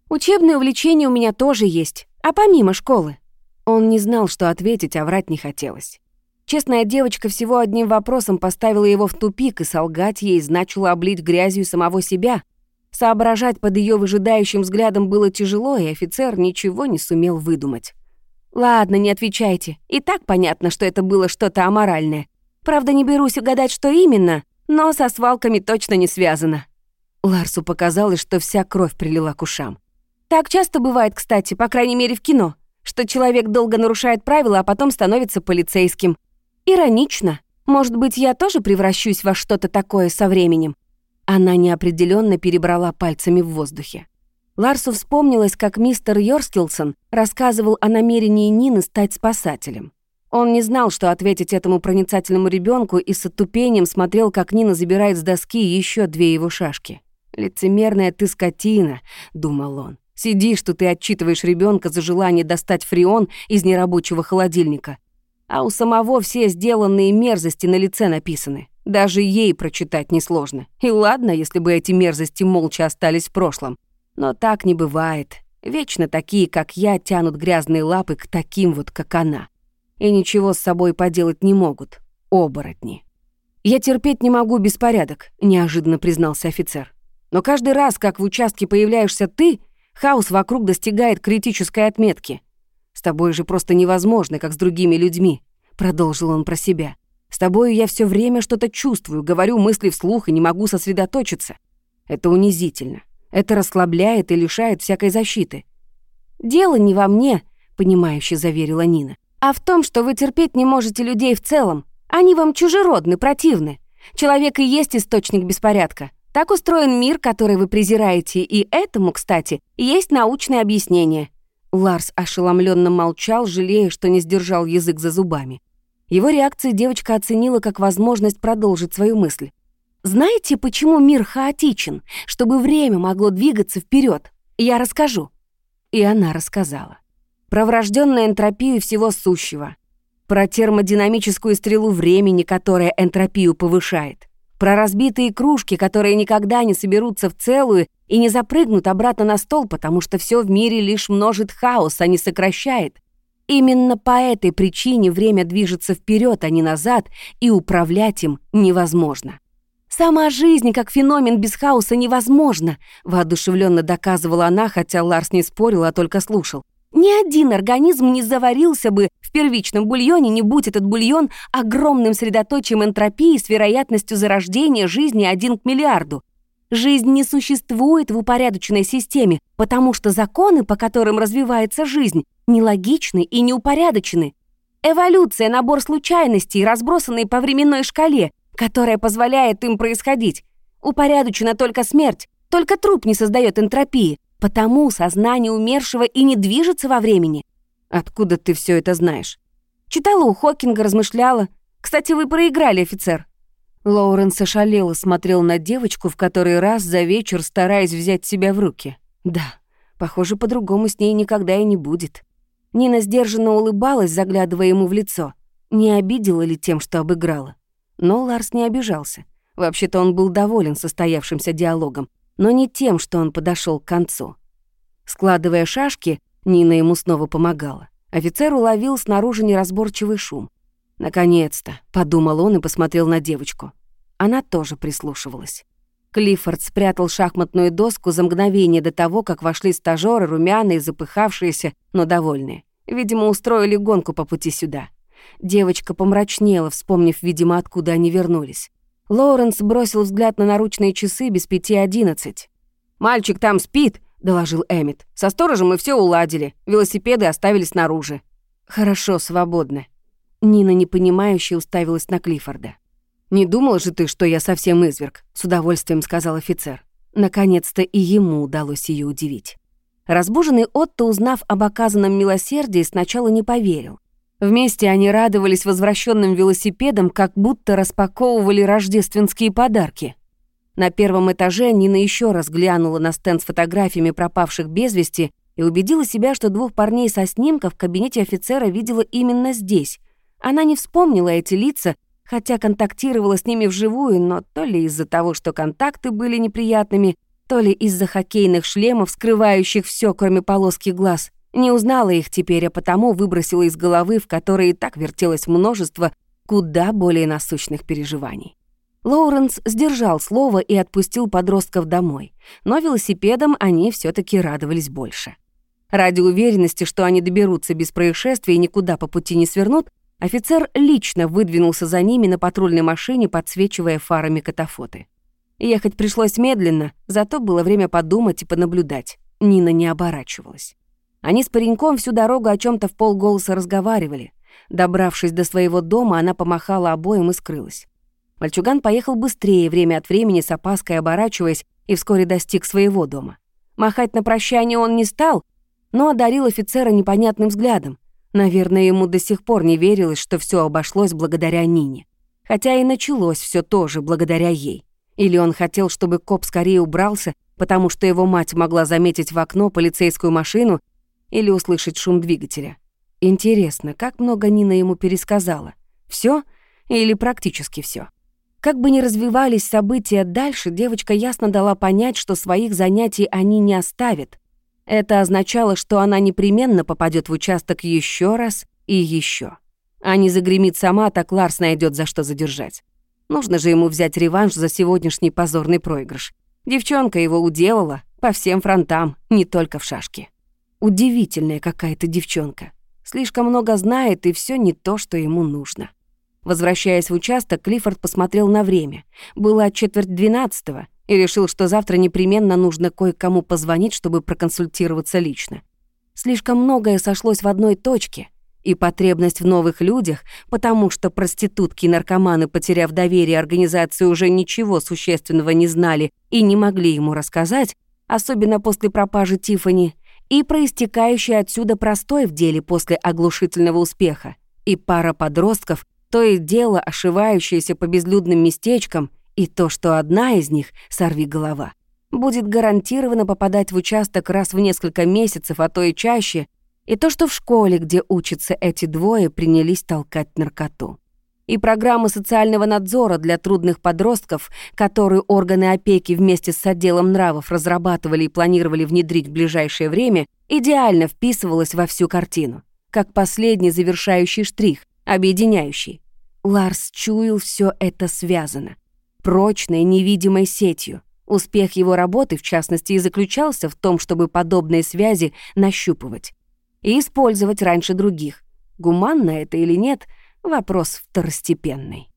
«Учебные увлечения у меня тоже есть, а помимо школы». Он не знал, что ответить, а врать не хотелось. Честная девочка всего одним вопросом поставила его в тупик, и солгать ей значило облить грязью самого себя, Соображать под ее выжидающим взглядом было тяжело, и офицер ничего не сумел выдумать. «Ладно, не отвечайте. И так понятно, что это было что-то аморальное. Правда, не берусь угадать, что именно, но со свалками точно не связано». Ларсу показалось, что вся кровь прилила к ушам. «Так часто бывает, кстати, по крайней мере в кино, что человек долго нарушает правила, а потом становится полицейским. Иронично. Может быть, я тоже превращусь во что-то такое со временем. Она неопределенно перебрала пальцами в воздухе. Ларсу вспомнилось, как мистер Йорскилсон рассказывал о намерении Нины стать спасателем. Он не знал, что ответить этому проницательному ребенку и с отупением смотрел, как Нина забирает с доски еще две его шашки. «Лицемерная ты скотина», — думал он. «Сиди, что ты отчитываешь ребенка за желание достать фреон из нерабочего холодильника. А у самого все сделанные мерзости на лице написаны. Даже ей прочитать несложно. И ладно, если бы эти мерзости молча остались в прошлом. Но так не бывает. Вечно такие, как я, тянут грязные лапы к таким вот, как она. И ничего с собой поделать не могут. Оборотни. «Я терпеть не могу беспорядок», — неожиданно признался офицер. «Но каждый раз, как в участке появляешься ты, хаос вокруг достигает критической отметки. С тобой же просто невозможно, как с другими людьми», — продолжил он про себя. С тобою я все время что-то чувствую, говорю мысли вслух и не могу сосредоточиться. Это унизительно. Это расслабляет и лишает всякой защиты. «Дело не во мне», — понимающе заверила Нина, «а в том, что вы терпеть не можете людей в целом. Они вам чужеродны, противны. Человек и есть источник беспорядка. Так устроен мир, который вы презираете, и этому, кстати, есть научное объяснение». Ларс ошеломленно молчал, жалея, что не сдержал язык за зубами. Его реакцию девочка оценила как возможность продолжить свою мысль. «Знаете, почему мир хаотичен? Чтобы время могло двигаться вперед. Я расскажу». И она рассказала. Про врожденную энтропию всего сущего. Про термодинамическую стрелу времени, которая энтропию повышает. Про разбитые кружки, которые никогда не соберутся в целую и не запрыгнут обратно на стол, потому что все в мире лишь множит хаос, а не сокращает. Именно по этой причине время движется вперед, а не назад, и управлять им невозможно. Сама жизнь как феномен без хаоса невозможна, воодушевленно доказывала она, хотя Ларс не спорил, а только слушал. Ни один организм не заварился бы в первичном бульоне, не будь этот бульон огромным средоточием энтропии с вероятностью зарождения жизни один к миллиарду. Жизнь не существует в упорядоченной системе, потому что законы, по которым развивается жизнь, нелогичны и неупорядочены. Эволюция — набор случайностей, разбросанные по временной шкале, которая позволяет им происходить. Упорядочена только смерть, только труп не создает энтропии, потому сознание умершего и не движется во времени. Откуда ты все это знаешь? Читала у Хокинга, размышляла. Кстати, вы проиграли, офицер. Лоуренс ошалело смотрел на девочку в который раз за вечер, стараясь взять себя в руки. Да, похоже, по-другому с ней никогда и не будет. Нина сдержанно улыбалась, заглядывая ему в лицо. Не обидела ли тем, что обыграла? Но Ларс не обижался. Вообще-то он был доволен состоявшимся диалогом, но не тем, что он подошел к концу. Складывая шашки, Нина ему снова помогала. Офицер уловил снаружи неразборчивый шум. «Наконец-то», — подумал он и посмотрел на девочку. Она тоже прислушивалась. Клиффорд спрятал шахматную доску за мгновение до того, как вошли стажёры, румяные, запыхавшиеся, но довольные. Видимо, устроили гонку по пути сюда. Девочка помрачнела, вспомнив, видимо, откуда они вернулись. Лоуренс бросил взгляд на наручные часы без пяти одиннадцать. «Мальчик там спит», — доложил Эммит. «Со сторожем мы все уладили. Велосипеды оставили снаружи». «Хорошо, свободно». Нина непонимающе уставилась на Клиффорда. «Не думал же ты, что я совсем изверг», — с удовольствием сказал офицер. Наконец-то и ему удалось ее удивить. Разбуженный Отто, узнав об оказанном милосердии, сначала не поверил. Вместе они радовались возвращенным велосипедам, как будто распаковывали рождественские подарки. На первом этаже Нина еще раз глянула на стенд с фотографиями пропавших без вести и убедила себя, что двух парней со снимков в кабинете офицера видела именно здесь. Она не вспомнила эти лица, хотя контактировала с ними вживую, но то ли из-за того, что контакты были неприятными, то ли из-за хоккейных шлемов, скрывающих все, кроме полоски глаз — не узнала их теперь, а потому выбросила из головы, в которой и так вертелось множество куда более насущных переживаний. Лоуренс сдержал слово и отпустил подростков домой, но велосипедом они все таки радовались больше. Ради уверенности, что они доберутся без происшествий и никуда по пути не свернут, офицер лично выдвинулся за ними на патрульной машине, подсвечивая фарами катафоты. Ехать пришлось медленно, зато было время подумать и понаблюдать. Нина не оборачивалась. Они с пареньком всю дорогу о чем то в полголоса разговаривали. Добравшись до своего дома, она помахала обоим и скрылась. Мальчуган поехал быстрее, время от времени с опаской оборачиваясь, и вскоре достиг своего дома. Махать на прощание он не стал, но одарил офицера непонятным взглядом. Наверное, ему до сих пор не верилось, что все обошлось благодаря Нине. Хотя и началось все тоже благодаря ей. Или он хотел, чтобы коп скорее убрался, потому что его мать могла заметить в окно полицейскую машину или услышать шум двигателя. Интересно, как много Нина ему пересказала? Все или практически все? Как бы ни развивались события дальше, девочка ясно дала понять, что своих занятий они не оставят. Это означало, что она непременно попадет в участок еще раз и еще. А не загремит сама, так Ларс найдет за что задержать. Нужно же ему взять реванш за сегодняшний позорный проигрыш. Девчонка его уделала по всем фронтам, не только в шашке. Удивительная какая-то девчонка. Слишком много знает, и все не то, что ему нужно. Возвращаясь в участок, Клиффорд посмотрел на время. Было четверть двенадцатого, и решил, что завтра непременно нужно кое-кому позвонить, чтобы проконсультироваться лично. Слишком многое сошлось в одной точке, и потребность в новых людях, потому что проститутки и наркоманы, потеряв доверие организации, уже ничего существенного не знали и не могли ему рассказать, особенно после пропажи Тифани, и проистекающий отсюда простой в деле после оглушительного успеха, и пара подростков, то и дело ошивающиеся по безлюдным местечкам, и то, что одна из них, сорви голова, будет гарантированно попадать в участок раз в несколько месяцев, а то и чаще, и то, что в школе, где учатся эти двое, принялись толкать наркоту и программы социального надзора для трудных подростков, которую органы опеки вместе с отделом нравов разрабатывали и планировали внедрить в ближайшее время, идеально вписывалась во всю картину, как последний завершающий штрих, объединяющий. Ларс чуял, все это связано. Прочной невидимой сетью. Успех его работы, в частности, и заключался в том, чтобы подобные связи нащупывать и использовать раньше других. Гуманно это или нет — вопрос второстепенный.